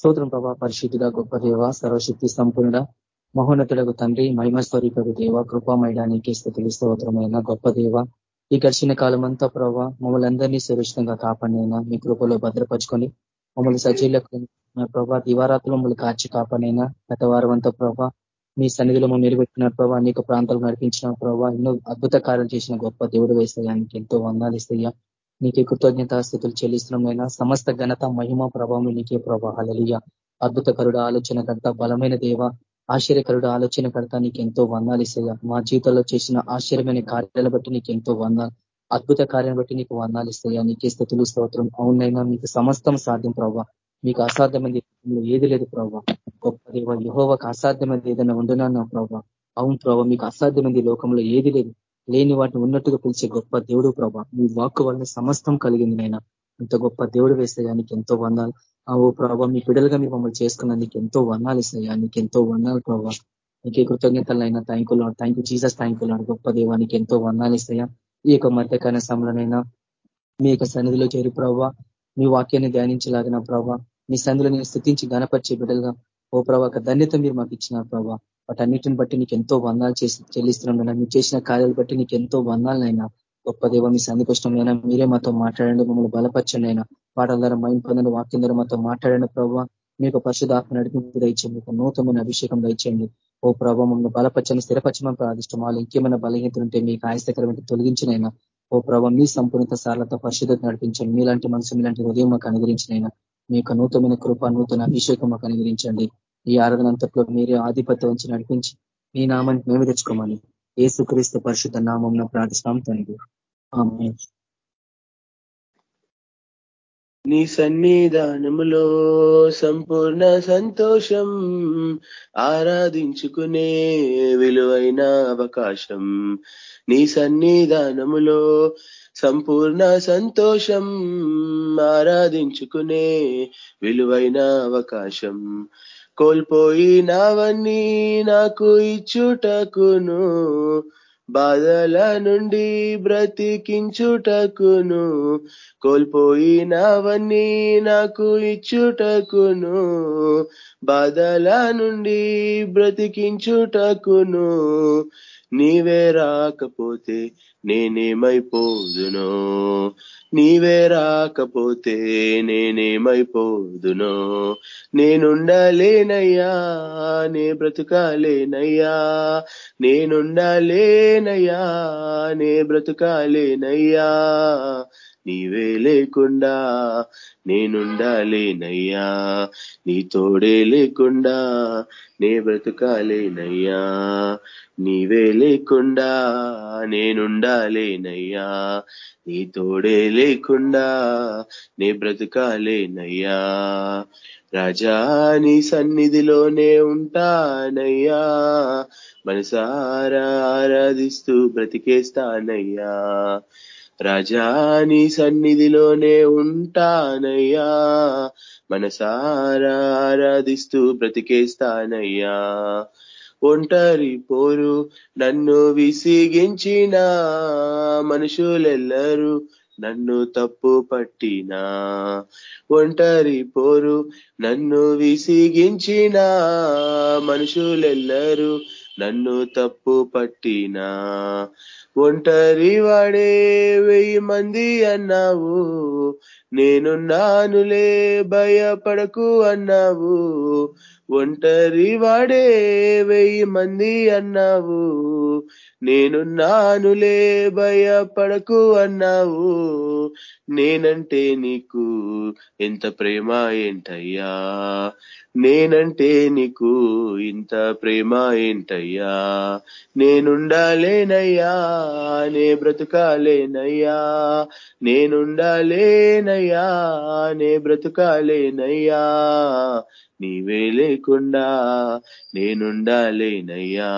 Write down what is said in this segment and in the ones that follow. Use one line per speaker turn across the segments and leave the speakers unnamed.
స్తోత్రం ప్రభా. పరిశుద్ధుడ గొప్ప దేవ సర్వశక్తి సంపూర్ణ మహోన్నతులకు తండ్రి మహిమస్వరూపకు దేవ కృపామయడానికి స్థితులు స్తోత్రమైన గొప్ప దేవ. ఈ ఘర్షణ కాలం అంతా ప్రభావ మమ్మల్ని అందరినీ సురక్షితంగా కాపాడినైనా మీ కృపలో భద్రపరుచుకొని మమ్మల్ని సజీలకు ప్రభా దివారాత్రులు మమ్మల్ని కాచి కాపాడైనా గత వారం అంతా ప్రభా మీ సన్నిధిలో మమ్మల్ని నిలబెట్టినారు ప్రభావ అనేక ప్రాంతాలు నడిపించిన ప్రభావ ఎన్నో అద్భుత కార్యాలు చేసిన గొప్ప దేవుడు వేస్తాయా ఎంతో వందాలు ఇస్తాయా నీకే కృతజ్ఞతాస్థితులు చెల్లిస్తున్నామైనా సమస్త ఘనత మహిమ ప్రభావం నీకే ప్రభా. హలలియ అద్భుతకరుడు ఆలోచన కర్త బలమైన దేవ ఆశ్చర్యకరుడు ఆలోచన కర్త నీకు ఎంతో వందాలు ఇస్తాయా. మా జీవితంలో చేసిన ఆశ్చర్యమైన కార్యాల బట్టి నీకు ఎంతో వందాలు అద్భుత కార్యం బట్టి నీకు వందాలు ఇస్తాయా. నీకే స్థుతులు స్తోత్రం. అవునైనా మీకు సమస్తం సాధ్యం ప్రభావ మీకు అసాధ్యమైనది ఏది లేదు ప్రభావ గొప్ప దేవ యుహోవకు అసాధ్యమైనది ఏదైనా ఉండునన్నా ప్రభావ అవును ప్రభావ మీకు అసాధ్యమైనది లోకంలో ఏది లేదు. లేని వాటిని ఉన్నట్టుగా పిలిచే గొప్ప దేవుడు ప్రభా. మీ వాక్కు వల్ల సమస్తం కలిగింది నైనా ఇంత గొప్ప దేవుడు వేస్తాయా నీకు ఎంతో వందాలు ఓ ప్రభా మీ పిడలుగా మీ మమ్మల్ని చేసుకున్న నీకు ఎంతో వర్ణాలు ఇస్తాయా నీకు ఎంతో వర్ణాలు ప్రభా. నీకే కృతజ్ఞతలైనా థ్యాంకులు థ్యాంక్ యూ జీసస్ థ్యాంకులు గొప్ప దేవానికి ఎంతో వర్ణాలు ఇస్తాయా ఈ యొక్క మధ్యకాల సమయంలోనైనా మీ యొక్క సన్నిధిలో చేరి ప్రభావ మీ వాక్యాన్ని ధ్యానించలాగిన ప్రభావ మీ సన్నిధిలో నేను స్థుతించి గణపరిచే బిడ్డలుగా ఓ ప్రభావ ధన్యత మీరు మాకు ఇచ్చిన ప్రభావ వాటన్నిటిని బట్టి నీకు ఎంతో వందాలు చేసి చెల్లిస్తున్నాం మీరు చేసిన కార్యాలు బట్టి నీకు ఎంతో వందాలనైనా గొప్ప దేవ మీ సంధికృష్టమైనా మీరే మాతో మాట్లాడండి మమ్మల్ని బలపరచండి అయినా పాటల ద్వారా మైండ్ పొందండి వాక్యం ద్వారా మాతో మాట్లాడండి ప్రభావ మీకు పరిశుధాత్మ నడిపింపు దయచేయండి. మీకు నూతనమైన అభిషేకం దయచేయండి. ఓ ప్రభావ మమ్మల్ని బలపరచని స్థిరపరచమని ప్రార్థిష్టం వాళ్ళు ఇంకేమైనా బలహీనతలు ఉంటే మీకు ఆయాస్తకరమైన తొలగించినైనా ఓ ప్రభావ మీ సంపూర్ణత సార్లతో పరిశుద్ధత నడిపించండి. మీలాంటి మనసు మీలాంటి హృదయం మాకు అనుగ్రహించినైనా మీ యొక్క నూతనమైన కృప నూతన అభిషేకం మాకు అనుగ్రహించండి. ఈ ఆరాధన అంతట్లో మీరే ఆధిపత్యం ఉంచి నడిపించి మీ నామాన్ని మేము తెచ్చుకోమని ఏసుక్రీస్తు పరిశుద్ధ నామం ప్రార్థిస్తాం తండ్రి.
నీ సన్నిధానములో సంపూర్ణ సంతోషం ఆరాధించుకునే విలువైన అవకాశం. నీ సన్నిధానములో సంపూర్ణ సంతోషం ఆరాధించుకునే విలువైన అవకాశం. కోల్పోయినవన్నీ నాకు ఇచ్చుటకును. బాధల నుండి బ్రతికించుటకును. కోల్పోయినవన్నీ నాకు ఇచ్చుటకును. బాధల నుండి బ్రతికించుటకును. నీవే రాకపోతే నేనేమైపోదునో? నీవే రాకపోతే నేనేమైపోదునో? నేనుండలేనయ్యా నే బ్రతుకాలేనయ్యా. నేనుండలేనయ్యా నే బ్రతుకాలేనయ్యా. నీవే లేకుండా నేనుండాలేనయ్యా. నీ తోడే లేకుండా నే బ్రతుకాలేనయ్యా. నీవే లేకుండా నేనుండాలేనయ్యా. నీ తోడే లేకుండా నే బ్రతకాలేనయ్యా. రాజా నీ సన్నిధిలోనే ఉంటానయ్యా. మనసారా ఆరాధిస్తూ బ్రతికేస్తానయ్యా. రాజాని సన్నిధిలోనే ఉంటానయ్యా. మనసారా ఆరాధిస్తూ బ్రతికేస్తానయ్యా ఒంటరి పోరు నన్ను విసిగించిన మనుషులెల్లరూ నన్ను తప్పు పట్టినా. ఒంటరి పోరు నన్ను విసిగించిన మనుషులెల్లరూ నన్ను తప్పు పట్టినా. ఒంటరి వాడే వెయ్యి మంది అన్నావు. నేనున్నానులే భయపడకు అన్నావు. ఒంటరి వాడే వెయ్యి మంది అన్నావు. నేనున్నానులే భయపడకు అన్నావు. నేనంటే నీకు ఎంత ప్రేమ ఏంటయ్యా? నేనంటే నీకు ఇంత ప్రేమ ఏంటయ్యా? నేనుండాలేనయ్యా నే బ్రతుకాలేనయ్యా. నేనుండాలేనయ్యా నే బ్రతుకాలేనయ్యా. నీవే లేకుండా నేనుండాలేనయ్యా.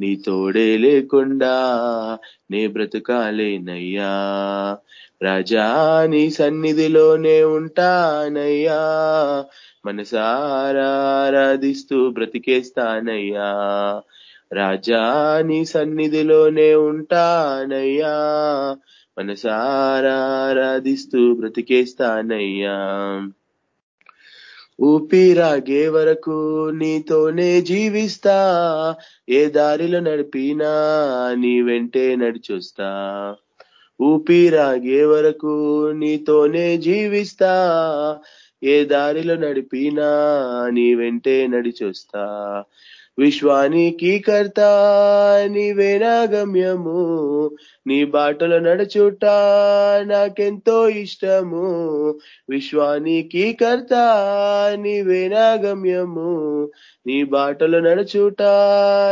నీ తోడే లేకుండా నే బ్రతకాలేనయ్యా. రాజా నీ సన్నిధిలోనే ఉంటానయ్యా. మనసారా ఆరాధిస్తూ బ్రతికేస్తానయ్యా. రాజా నీ సన్నిధిలోనే ఉంటానయ్యా. మనసారా ఆరాధిస్తూ బ్రతికేస్తానయ్యా. ఊపిరాగే వరకు నీతోనే జీవిస్తా. ఏ దారిలో నడిపినా నీ వెంటే నడిచొస్తా. ఊపిరాగే వరకు నీతోనే జీవిస్తా. ఏ దారిలో నడిపినా నీ వెంటే నడిచొస్తా. విశ్వానికి కర్త నీవేనాగమ్యము నీ బాటలో నడుచుట నాకెంతో ఇష్టము. విశ్వానికి కర్త నీవేనాగమ్యము నీ బాటలో నడుచుట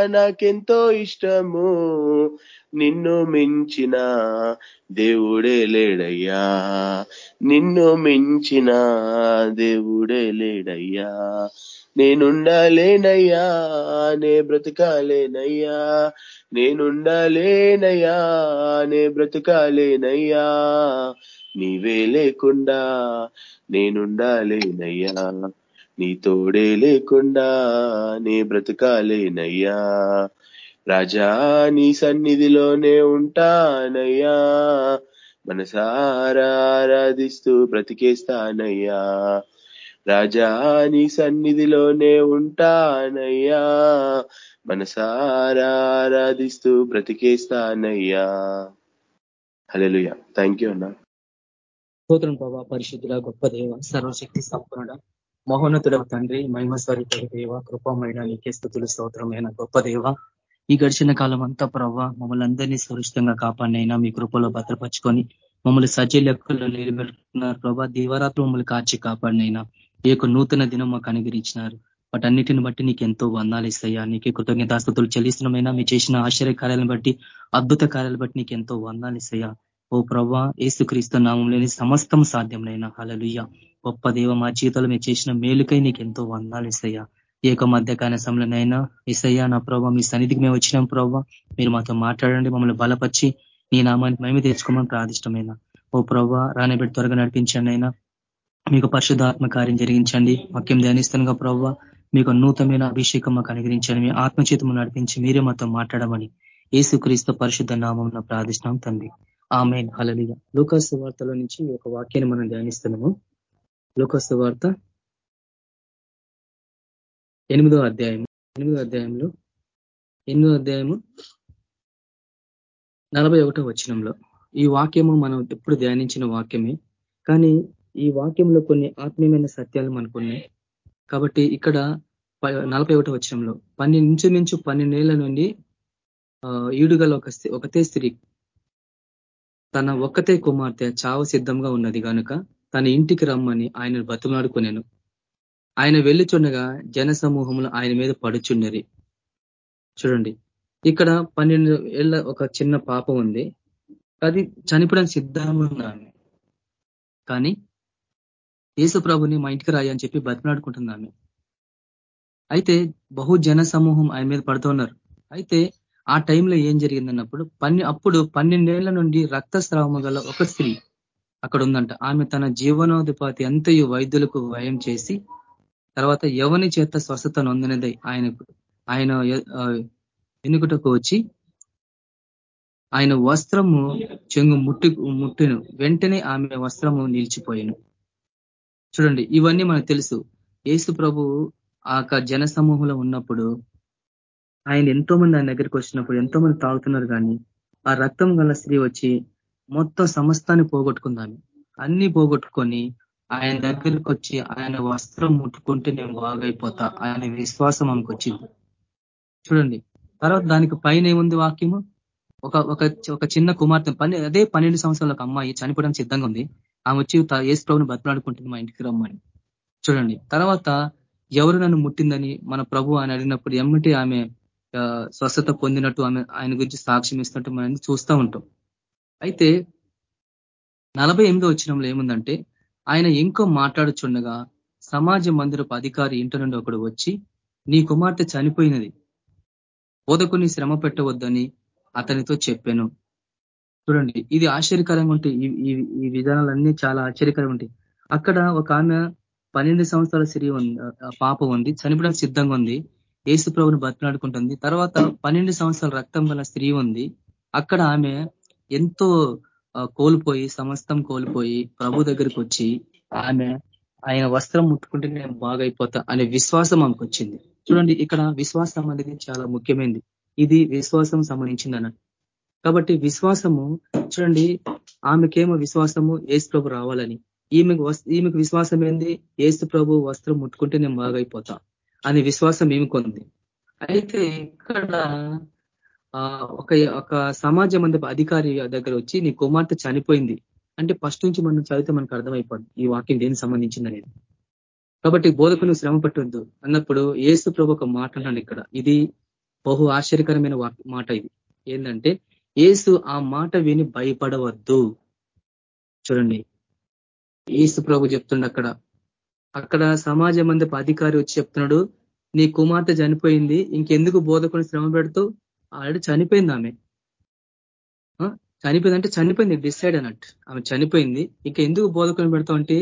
నాకెంతో ఇష్టము. నిన్ను మించిన దేవుడే లేడయ్యా నిన్ను మించిన దేవుడే లేడయ్యా. నేనుండలేనయ్యా నే బ్రతకాలేనయ్యా. నేనుండలేనయ్యా నే బ్రతకాలేనయ్యా. నీవే లేకుండా నేనుండాలేనయ్యా. నీ తోడే లేకుండా నే బ్రతకాలేనయ్యా. రాజా నీ సన్నిధిలోనే ఉంటానయ్యా. మనసారా ఆరాధిస్తూ బ్రతికేస్తానయ్యా. రాజాని సన్నిధిలోనే ఉంటానయ్యా. మనసారా ఆరాధిస్తూ బ్రతికేస్తానయ్యా. హల్లెలూయా. థ్యాంక్ యూ అన్నా.
స్తోత్రం ప్రభా పరిశుద్ధుల గొప్ప దేవ సర్వశక్తి సంపూర్ణ మహోన్నతుడ తండ్రి మహిమ స్వరూప దేవ కృపమైన నీకే స్థుతులు స్తోత్రమైన గొప్ప దేవ. ఈ గడిచిన కాలం అంతా ప్రభావ మమ్మల్ని అందరినీ సురక్షితంగా కాపాడినైనా మీ కృపలో భద్రపరుచుకొని మమ్మల్ని సజ్జ లెక్కల్లో నిలబెట్టుకున్నారు ప్రభా. దీవరాత్రి మమ్మల్ని కాచి కాపాడినైనా ఈ యొక్క నూతన దినం మాకు అనుగ్రహించినారు. వాటన్నిటిని బట్టి నీకు ఎంతో వందాలు ఇస్తాయా? నీకే కృతజ్ఞతాస్తుతులు చెల్లిస్తున్నామైనా? మీ చేసిన ఆశ్చర్య కార్యాలను బట్టి అద్భుత కార్యాలను బట్టి నీకు ఎంతో వందాలు ఇస్తాయా? ఓ ప్రభా ఏసుక్రీస్తు నామంలోని సమస్తం సాధ్యంలైనా హలలుయ్య గొప్ప దేవ మా జీవితంలో మీరు చేసిన మేలుకై నీకు ఎంతో వందాలు ఇస్తాయా? ఏక మధ్యకాల సమయంలోనైనా ఇసయ్యా నా ప్రభావ మీ సన్నిధికి మేము వచ్చినాం ప్రభావ మీరు మాతో మాట్లాడండి మమ్మల్ని బలపరిచి నీ నామానికి మేమే తెచ్చుకోమని ప్రాదిష్టమైన ఓ ప్రభావ రాణబెట్టి త్వరగా నడిపించండి అయినా. మీకు పరిశుధాత్మ కార్యం జరిగించండి. వాక్యం ధ్యానిస్తుండగా ప్రవ్వ మీకు నూతనమైన అభిషేకం మాకు అనుగ్రహించండి. మీ ఆత్మచేతము నడిపించి మీరే మాతో మాట్లాడమని ఏసుక్రీస్తు పరిశుద్ధ నామం ప్రార్థిస్తున్నాం తండ్రి. ఆమె హలలిగా లోకస్ వార్తలో నుంచి ఒక వాక్యాన్ని మనం ధ్యానిస్తున్నాము. లోకస్ వార్త ఎనిమిదో అధ్యాయం ఎనిమిదో అధ్యాయంలో ఎనిమిదో అధ్యాయము నలభై ఒకటో వచనంలో ఈ వాక్యము మనం ఎప్పుడు ధ్యానించిన వాక్యమే కానీ ఈ వాక్యంలో కొన్ని ఆత్మీయమైన సత్యాలు మనకున్నాయి కాబట్టి ఇక్కడ నలభై ఒకటి వచ్చంలో పన్నెండు ఇంచుమించు పన్నెండేళ్ళ నుండి ఈడుగల ఒక ఒకతే స్త్రీ. తన ఒక్కతే కుమార్తె చావ సిద్ధంగా ఉన్నది కనుక తన ఇంటికి రమ్మని ఆయన బతుమాడుకునేను ఆయన వెళ్ళిచుండగా జన సమూహంలో ఆయన మీద పడుచున్నది చూడండి ఇక్కడ పన్నెండు ఏళ్ళ ఒక చిన్న పాప ఉంది. అది చనిపోవడానికి సిద్ధంగా ఉన్నాను. కానీ యేసు ప్రభుని మా ఇంటికి రాయి అని చెప్పి బతిమలాడుకుంటుంది ఆమె అయితే బహు జన సమూహం ఆయన మీద పడుతున్నారు. అయితే ఆ టైంలో ఏం జరిగిందన్నప్పుడు పన్నె అప్పుడు పన్నెండేళ్ళ నుండి రక్తస్రావము గల ఒక స్త్రీ అక్కడ ఉందంట ఆమె తన జీవనోధిపతి అంతయు వైద్యులకు వ్యయం చేసి తర్వాత ఎవని చేత స్వస్థత నొందనేది ఆయనకు ఆయన ఎన్నుకటకు వచ్చి ఆయన వస్త్రము చెంగు ముట్టి ముట్టిను. వెంటనే ఆమె వస్త్రము నిలిచిపోయాను. చూడండి ఇవన్నీ మనకు తెలుసు. ఏసు ప్రభు ఆ జన సమూహంలో ఉన్నప్పుడు ఆయన ఎంతో మంది ఆయన దగ్గరికి వచ్చినప్పుడు ఎంతో మంది తాగుతున్నారు కానీ ఆ రక్తం గల స్త్రీ వచ్చి మొత్తం సమస్తాన్ని పోగొట్టుకుందాన్ని అన్ని పోగొట్టుకొని ఆయన దగ్గరికి వచ్చి ఆయన వస్త్రం ముట్టుకుంటే నేను బాగైపోతా ఆయన విశ్వాసం ఆమెకు వచ్చింది. చూడండి తర్వాత దానికి పైన ఏముంది వాక్యము? ఒక ఒక ఒక చిన్న కుమార్తె పని అదే పన్నెండు సంవత్సరాలకు అమ్మాయి చనిపోవడానికి సిద్ధంగా ఉంది. ఆమె వచ్చి ఏసు ప్రభుని బతలాడుకుంటుంది మా ఇంటికి రమ్మని. చూడండి తర్వాత ఎవరు నన్ను ముట్టిందని మన ప్రభు ఆయన అడిగినప్పుడు ఎమ్మటి ఆమె స్వస్థత పొందినట్టు ఆమె ఆయన గురించి సాక్ష్యం ఇస్తున్నట్టు మనం చూస్తూ ఉంటాం. అయితే నలభై ఎనిమిదో వచ్చినంలో ఏముందంటే ఆయన ఇంకో మాట్లాడుచుండగా సమాజ మందిరపు అధికారి ఇంటి నుండి ఒకడు వచ్చి నీ కుమార్తె చనిపోయినది. బోధకుని శ్రమ పెట్టవద్దని అతనితో చెప్పాను. చూడండి ఇది ఆశ్చర్యకరంగా ఉంటాయి ఈ విధానాలన్నీ చాలా ఆశ్చర్యకరంగా ఉంటాయి. అక్కడ ఒక ఆమె పన్నెండు సంవత్సరాల స్త్రీ ఉంది పాప ఉంది చనిపోవడానికి సిద్ధంగా ఉంది ఏసు ప్రభుని బతిలాడుకుంటుంది తర్వాత పన్నెండు సంవత్సరాల రక్తం గల స్త్రీ ఉంది. అక్కడ ఆమె ఎంతో కోల్పోయి సమస్తం కోల్పోయి ప్రభు దగ్గరికి వచ్చి ఆమె ఆయన వస్త్రం ముట్టుకుంటే నేను బాగైపోతా అనే విశ్వాసం ఆమెకు వచ్చింది. చూడండి ఇక్కడ విశ్వాసం అనేది చాలా ముఖ్యమైనది ఇది విశ్వాసం సంబంధించింది అన్నట్టు కాబట్టి విశ్వాసము చూడండి ఆమెకేమో విశ్వాసము ఏసు ప్రభు రావాలని. ఈమెకు ఈమెకు విశ్వాసం ఏంది ఏసు ప్రభు వస్త్రం ముట్టుకుంటే నేను బాగైపోతా అనే విశ్వాసం ఏమికొంది అయితే ఇక్కడ ఒక ఒక సమాజం మంది అధికారి దగ్గర వచ్చి నీ కుమార్తె చనిపోయింది. అంటే ఫస్ట్ నుంచి మనం చదివితే మనకు అర్థమైపోద్ది ఈ వాక్యం దేనికి సంబంధించింది అనేది కాబట్టి బోధకులు శ్రమ పట్టొద్దు. అన్నప్పుడు ఏసు ప్రభు ఒక మాట అన్నాడు ఇక్కడ. ఇది బహు ఆశ్చర్యకరమైన మాట ఇది. ఏంటంటే ఏసు ఆ మాట విని భయపడవద్దు. చూడండి. ఏసు ప్రభు చెప్తుండ అక్కడ. అక్కడ సమాజ మందపు అధికారి వచ్చి చెప్తున్నాడు నీ కుమార్తె చనిపోయింది ఇంకెందుకు బోధకుని శ్రమ పెడుతూ? ఆల్రెడీ చనిపోయింది ఆమె. చనిపోయింది అంటే చనిపోయింది డిసైడ్ అన్నట్టు. ఆమె చనిపోయింది ఇంకా ఎందుకు బోధకుని పెడతాం అంటే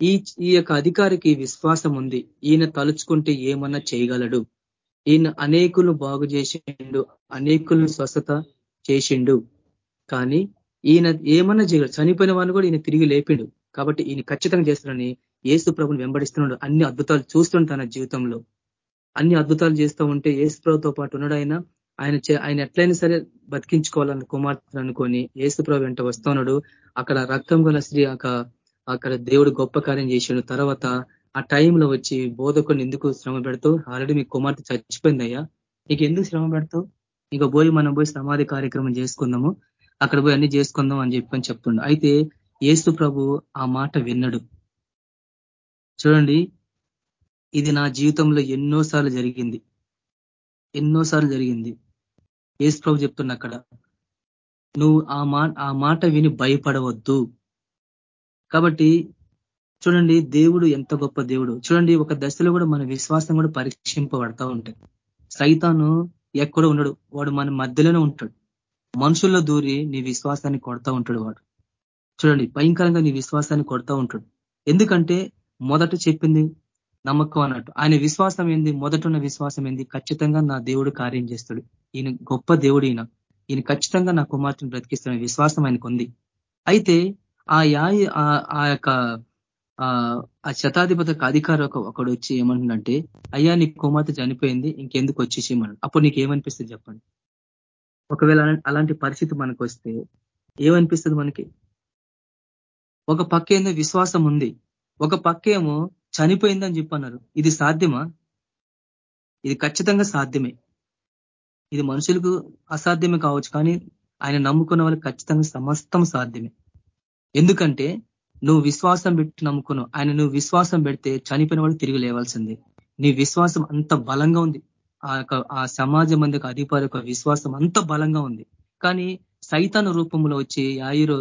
ఈ ఈ యొక్క అధికారికి విశ్వాసం ఉంది. ఈయన తలుచుకుంటే ఏమన్నా చేయగలడు. ఈయన అనేకులు బాగు చేసిండు అనేకులు స్వస్థత చేసిండు. కానీ ఈయన ఏమన్నా చేయగలడు చనిపోయిన వాడిని కూడా ఈయన తిరిగి లేపిండు. కాబట్టి ఈయన ఖచ్చితంగా చేస్తున్నాడని ఏసు ప్రభుని వెంబడిస్తున్నాడు. అన్ని అద్భుతాలు చూస్తుండు తన జీవితంలో. అన్ని అద్భుతాలు చేస్తూ ఉంటే ఏసు ప్రభుతో పాటు ఉన్నాడు ఆయన ఆయన ఆయన ఎట్లయినా సరే బతికించుకోవాలని కుమార్తె అనుకొని ఏసుప్రభు వెంట వస్తున్నాడు అక్కడ రక్తం గల స్త్రీ అక్కడ దేవుడు గొప్ప కార్యం చేసిండు. తర్వాత ఆ టైంలో వచ్చి బోధకుని ఎందుకు శ్రమ పెడుతూ ఆల్రెడీ మీ కుమార్తె చచ్చిపోయిందయ్యా. నీకు ఎందుకు శ్రమ పెడతావు? ఇక పోయి మనం పోయి సమాధి కార్యక్రమం చేసుకుందాము. అక్కడ పోయి అన్ని చేసుకుందాం అని చెప్పని చెప్తుండు. అయితే ఏసు ప్రభు ఆ మాట విన్నడు. చూడండి ఇది నా జీవితంలో ఎన్నోసార్లు జరిగింది. ఎన్నోసార్లు జరిగింది. ఏసు ప్రభు చెప్తున్నా అక్కడ నువ్వు ఆ మా ఆ మాట విని భయపడవద్దు. కాబట్టి చూడండి దేవుడు ఎంత గొప్ప దేవుడు. చూడండి ఒక దశలో కూడా మన విశ్వాసం కూడా పరీక్షింపబడతా ఉంటాయి. సైతాను ఎక్కడ ఉండడు. వాడు మన మధ్యలోనే ఉంటాడు. మనుషుల్లో దూరి నీ విశ్వాసాన్ని కొడతా ఉంటాడు వాడు. చూడండి భయంకరంగా నీ విశ్వాసాన్ని కొడతా ఉంటాడు. ఎందుకంటే మొదట చెప్పింది నమ్మకం అన్నట్టు. ఆయన విశ్వాసం ఏంది? మొదట ఉన్న విశ్వాసం ఏంది? ఖచ్చితంగా నా దేవుడు కార్యం చేస్తాడు. ఈయన గొప్ప దేవుడు ఈయన. ఈయన ఖచ్చితంగా నా కుమార్తెను బ్రతికిస్తున్న విశ్వాసం ఆయనకు ఉంది అయితే ఆ యాయి ఆ యొక్క ఆ శతాధిపతికి అధికారి ఒక ఒకడు వచ్చి ఏమంటుందంటే అయ్యా నీ కుమార్తె చనిపోయింది ఇంకెందుకు వచ్చేసి మనం అప్పుడు నీకు ఏమనిపిస్తుంది చెప్పండి. ఒకవేళ అలాంటి పరిస్థితి మనకు వస్తే ఏమనిపిస్తుంది మనకి? ఒక పక్క ఏందో విశ్వాసం ఉంది ఒక పక్కేమో చనిపోయిందని చెప్పన్నారు. ఇది సాధ్యమా? ఇది ఖచ్చితంగా సాధ్యమే. ఇది మనుషులకు అసాధ్యమే కావచ్చు కానీ ఆయన నమ్ముకున్న వాళ్ళకి ఖచ్చితంగా సమస్తం సాధ్యమే. ఎందుకంటే నువ్వు విశ్వాసం పెట్టి నమ్ముకున్నావు. ఆయన నువ్వు విశ్వాసం పెడితే చనిపోయిన వాళ్ళు తిరిగి లేవాల్సింది. నీ విశ్వాసం అంత బలంగా ఉంది. ఆ యొక్క ఆ సమాజం మందికి అధిపతి యొక్క విశ్వాసం అంత బలంగా ఉంది. కానీ సైతాన రూపంలో వచ్చి ఆయురు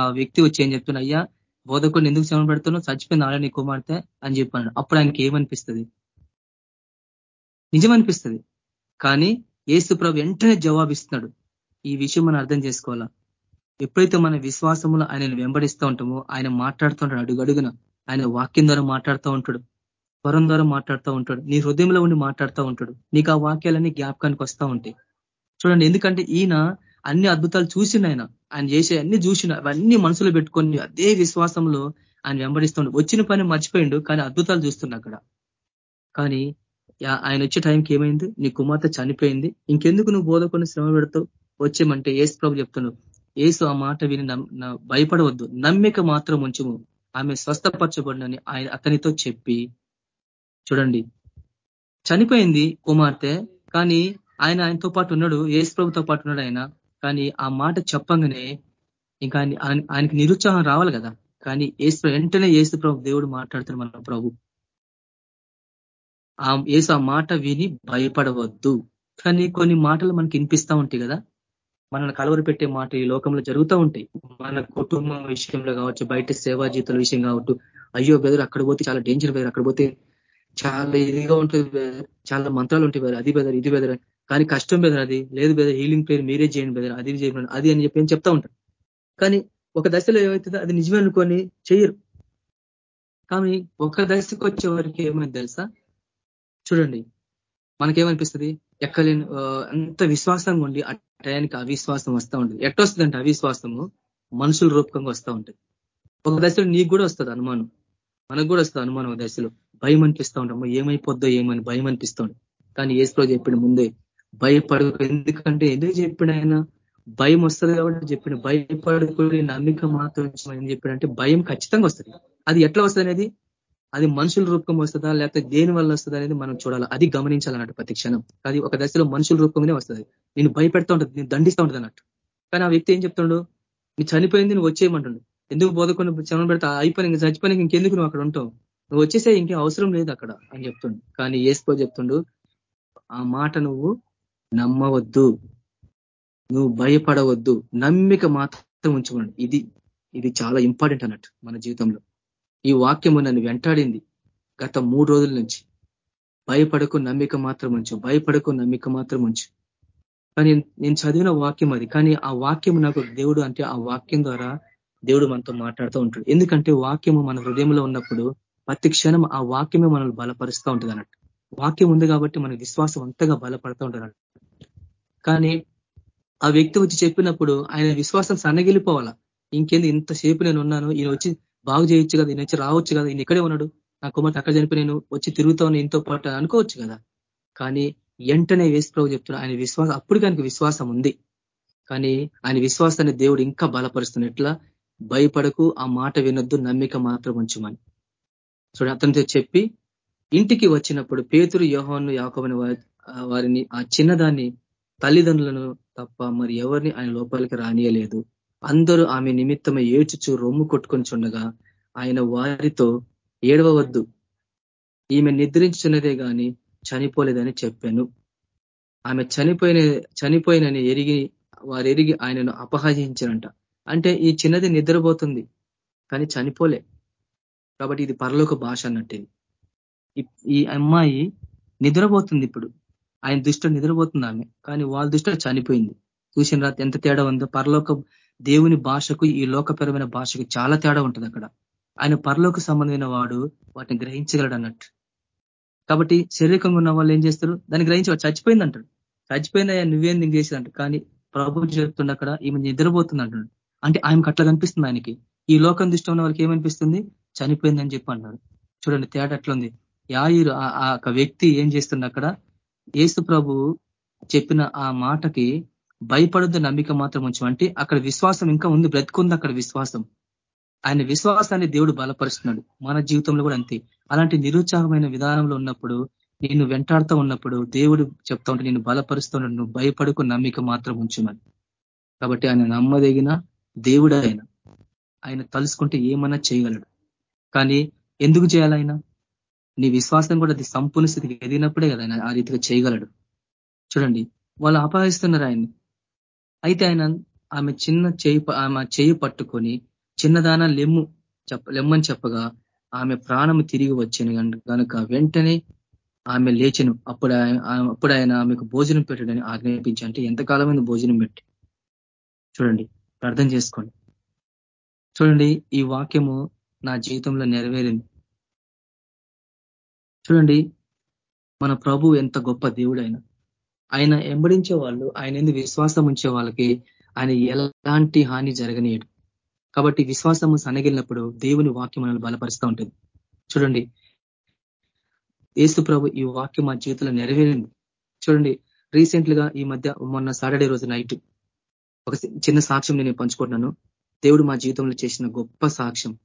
ఆ వ్యక్తి వచ్చి ఏం చెప్తున్నా అయ్యా బోధకుడిని ఎందుకు శ్రమ పెడుతున్నావు? చచ్చిపోయిన ఆడని కుమార్తె అని చెప్పాను అప్పుడు ఆయనకి ఏమనిపిస్తుంది? నిజమనిపిస్తుంది. కానీ ఏసు ప్రభు వెంటనే జవాబిస్తున్నాడు. ఈ విషయం మనం అర్థం చేసుకోవాలా? ఎప్పుడైతే మన విశ్వాసములో ఆయనను వెంబడిస్తూ ఉంటామో ఆయన మాట్లాడుతుంటాడు అడుగడుగున ఆయన వాక్యం ద్వారా మాట్లాడుతూ ఉంటాడు. స్వరం ద్వారా మాట్లాడుతూ ఉంటాడు. నీ హృదయంలో ఉండి మాట్లాడుతూ ఉంటాడు. నీకు ఆ వాక్యాలన్నీ జ్ఞాపకానికి వస్తూ ఉంటాయి. చూడండి ఎందుకంటే ఈయన అన్ని అద్భుతాలు చూసిన ఆయన. ఆయన చేసే అన్ని చూసిన అవన్నీ మనసులో పెట్టుకొని అదే విశ్వాసంలో ఆయన వెంబడిస్తుండు వచ్చిన పని మర్చిపోయిండు కానీ అద్భుతాలు చూస్తుండ అక్కడ. కానీ ఆయన వచ్చే టైంకి ఏమైంది? నీ కుమార్తె చనిపోయింది. ఇంకెందుకు నువ్వు బోధకుని శ్రమ పెడతావు? వచ్చేమంటే ఏసు ప్రభు చెప్తున్నావు ఏసు ఆ మాట విని భయపడవద్దు. నమ్మిక మాత్రం ఉంచుము. ఆమె స్వస్థపరచబడినని ఆయన అతనితో చెప్పి చూడండి. చనిపోయింది కుమార్తె కానీ ఆయన ఆయనతో పాటు ఉన్నాడు ఏసు ప్రభుతో పాటు ఉన్నాడు ఆయన. కానీ ఆ మాట చెప్పంగానే ఇంకా ఆయనకి నిరుత్సాహం రావాలి కదా. కానీ ఏసు వెంటనే ఏసు ప్రభు దేవుడు మాట్లాడుతాడు మన ప్రభు. ఆ ఏసు ఆ మాట విని భయపడవద్దు. కానీ కొన్ని మాటలు మనకి వినిపిస్తూ ఉంటాయి కదా. మనల్ని కలవరు పెట్టే మాట ఈ లోకంలో జరుగుతూ ఉంటాయి. మన కుటుంబం విషయంలో కావచ్చు బయట సేవా జీతాల విషయం కావచ్చు అయ్యో బెదర్ అక్కడ పోతే చాలా డేంజర్ బెదర్ అక్కడ పోతే చాలా ఇదిగా ఉంటుంది చాలా మంత్రాలు ఉంటాయి బెదర్ అది బెదర్ ఇది బెదర్ కానీ కష్టం బెదర్ అది. లేదు బెదర్ హీలింగ్ ప్రేయర్ మీరే చేయండి బెదర్ అది చేయండి అది అని చెప్పి చెప్తా ఉంటారు. కానీ ఒక దశలో ఏమవుతుందో అది నిజమే అనుకొని చేయరు. కానీ ఒక దశకు వచ్చే వరకు ఏమైంది తెలుసా? చూడండి మనకేమనిపిస్తుంది? ఎక్కలేని అంత విశ్వాసంగా ఉండి టయానికి అవిశ్వాసం వస్తూ ఉంటుంది. ఎట్టొస్తుందంటే అవిశ్వాసము మనుషుల రూపకంగా వస్తూ ఉంటుంది. ఒక దశలో నీకు కూడా వస్తుంది అనుమానం. మనకు కూడా వస్తుంది అనుమానం దశలో. భయం అనిపిస్తూ ఉంటాము ఏమైపోద్దో ఏమని భయం అనిపిస్తుంది కానీ ఏసులో చెప్పిన ముందే భయపడు ఎందుకంటే ఎందుకు చెప్పిన ఆయన? భయం వస్తుంది కాబట్టి చెప్పిన. భయపడుకుని నమ్మిక మాత్రం ఏం చెప్పినంటే భయం ఖచ్చితంగా వస్తుంది. అది ఎట్లా వస్తుంది అనేది అది మనుషుల రూపం వస్తుందా లేకపోతే దేని వల్ల వస్తుందా అనేది మనం చూడాలి. అది గమనించాలన్నట్టు ప్రతి క్షణం. అది ఒక దశలో మనుషుల రూపంగానే వస్తుంది. నేను భయపెడతా ఉంటుంది నేను దండిస్తూ ఉంటుంది అన్నట్టు. కానీ ఆ వ్యక్తి ఏం చెప్తాడు? నీ చనిపోయింది నువ్వు వచ్చేయమంటుండు. ఎందుకు బోధకుండా చమన పెడతా? అయిపోయి ఇంకా చచ్చిపోయిన ఇంకెందుకు నువ్వు అక్కడ ఉంటావు? నువ్వు వచ్చేసే ఇంకే అవసరం లేదు అక్కడ అని చెప్తుండు. కానీ ఏసుకో చెప్తుండు? ఆ మాట నువ్వు నమ్మవద్దు. నువ్వు భయపడవద్దు. నమ్మిక మాత్రం ఉంచుకోండి. ఇది ఇది చాలా ఇంపార్టెంట్ అన్నట్టు మన జీవితంలో. ఈ వాక్యము నన్ను వెంటాడింది గత మూడు రోజుల నుంచి. భయపడకు నమ్మిక మాత్రం ఉంచు. భయపడకు నమ్మిక మాత్రం ఉంచు. కానీ నేను చదివిన వాక్యం అది. కానీ ఆ వాక్యం నాకు దేవుడు అంటే ఆ వాక్యం ద్వారా దేవుడు మనతో మాట్లాడుతూ ఉంటాడు. ఎందుకంటే వాక్యము మన హృదయంలో ఉన్నప్పుడు ప్రతి క్షణం ఆ వాక్యమే మనల్ని బలపరుస్తూ ఉంటుంది అన్నట్టు. వాక్యం ఉంది కాబట్టి మన విశ్వాసం అంతగా బలపడుతూ ఉంటుంది కానీ ఆ వ్యక్తి వచ్చి చెప్పినప్పుడు ఆయన విశ్వాసం సన్నగిలిపోవాలా? ఇంకేంది? ఇంతసేపు నేను ఉన్నాను ఈయన వచ్చి బాగు చేయొచ్చు కదా ఈయన రావచ్చు కదా ఈయన ఇక్కడే ఉన్నాడు. నా కుమార్తె అక్కడ చనిపోయి నేను వచ్చి తిరుగుతా ఉన్న ఇంతో పాటు అనుకోవచ్చు కదా. కానీ వెంటనే వేసు ప్రభు చెప్తున్నా ఆయన విశ్వాసం అప్పుడు కనుక విశ్వాసం ఉంది. కానీ ఆయన విశ్వాసాన్ని దేవుడు ఇంకా బలపరుస్తున్నట్లా భయపడకు ఆ మాట వినొద్దు నమ్మిక మాత్రం ఉంచుమని. చూడండి అతనితో చెప్పి ఇంటికి వచ్చినప్పుడు పేతురు యోహాను యాకబని వారిని ఆ చిన్నదాన్ని తల్లిదండ్రులను తప్ప మరి ఎవరిని ఆయన లోపలికి రానియలేదు. అందరూ ఆమె నిమిత్తమే ఏడ్చుచు రొమ్ము కొట్టుకొని చుండగా ఆయన వారితో ఏడవవద్దు. ఈమె నిద్రించున్నదే గాని చనిపోలేదని చెప్పాను. ఆమె చనిపోయిన చనిపోయినని ఎరిగి వారు ఎరిగి ఆయనను అపహసించారంట అంటే ఈ చిన్నది నిద్రపోతుంది కానీ చనిపోలే. కాబట్టి ఇది పరలోక భాష అన్నట్టు ఈ అమ్మాయి నిద్రపోతుంది ఇప్పుడు. ఆయన దృష్టిలో నిద్రపోతుంది ఆమె. కానీ వాళ్ళ దృష్టిలో చనిపోయింది. చూసిన రాత్రి ఎంత తేడా ఉందో పరలోక దేవుని భాషకు ఈ లోకపరమైన భాషకు చాలా తేడా ఉంటుంది అక్కడ. ఆయన పరలోకి సంబంధమైన వాడు వాటిని గ్రహించగలడు అన్నట్టు. కాబట్టి శారీరకంగా ఉన్న వాళ్ళు ఏం చేస్తారు? దాన్ని గ్రహించి చచ్చిపోయింది అంటాడు. చచ్చిపోయిందయ్యా నువ్వేం నీకు చేసేదంట కానీ ప్రభు చెప్తుండ అక్కడ ఈమె నిద్రపోతుంది అంటాడు అంటే ఆయనకు అట్లా కనిపిస్తుంది ఆయనకి. ఈ లోకం దృష్టి ఉన్న వాళ్ళకి ఏమనిపిస్తుంది? చనిపోయిందని చెప్పి అన్నాడు చూడండి తేడా అట్లుంది యాయిరు ఆ యొక్క వ్యక్తి ఏం చేస్తుంది అక్కడ? ఏసు ప్రభు చెప్పిన ఆ మాటకి భయపడద్దు నమ్మిక మాత్రం ఉంచు. అంటే అక్కడ విశ్వాసం ఇంకా ఉంది బ్రతుకుంది అక్కడ విశ్వాసం. ఆయన విశ్వాసాన్ని దేవుడు బలపరుస్తున్నాడు. మన జీవితంలో కూడా అంతే. అలాంటి నిరుత్సాహమైన విధానంలో ఉన్నప్పుడు నేను వెంటాడుతూ ఉన్నప్పుడు దేవుడు చెప్తా ఉంటే నేను బలపరుస్తున్నాడు నువ్వు భయపడుకు నమ్మిక మాత్రం ఉంచుమని కాబట్టి ఆయన నమ్మదగిన దేవుడు ఆయన ఆయన తలుసుకుంటే ఏమన్నా చేయగలడు. కానీ ఎందుకు చేయాలైనా నీ విశ్వాసం కూడా అది సంపూర్ణ స్థితికి ఎదిగినప్పుడే కదా ఆయన ఆ రీతిగా చేయగలడు. చూడండి వాళ్ళు అపహరిస్తున్నారు ఆయన్ని. అయితే ఆయన ఆమె చిన్న చేయి ఆమె చేయి పట్టుకొని చిన్నదాన లెమ్ము చెప్ప లెమ్మని చెప్పగా ఆమె ప్రాణము తిరిగి వచ్చిన కనుక వెంటనే ఆమె లేచను. అప్పుడు అప్పుడు ఆయన ఆమెకు భోజనం పెట్టడని ఆజ్ఞాపించి అంటే ఎంతకాలమైన భోజనం పెట్టి చూడండి అర్థం చేసుకోండి. చూడండి ఈ వాక్యము నా జీవితంలో నెరవేరింది. చూడండి మన ప్రభు ఎంత గొప్ప దేవుడు ఆయన ఆయన ఎంబడించే వాళ్ళు ఆయన ఎందుకు విశ్వాసం ఉంచే వాళ్ళకి ఆయన ఎలాంటి హాని జరగనీయడు. కాబట్టి విశ్వాసము సనగిలినప్పుడు దేవుని వాక్యం మనల్ని బలపరుస్తూ ఉంటుంది. చూడండి. ఏసు ప్రభు ఈ వాక్యం మా జీవితంలో నెరవేరింది. చూడండి. రీసెంట్గా ఈ మధ్య మొన్న సాటర్డే రోజు నైట్ ఒక చిన్న సాక్ష్యం నేను పంచుకుంటున్నాను. దేవుడు మా జీవితంలో చేసిన గొప్ప సాక్ష్యం.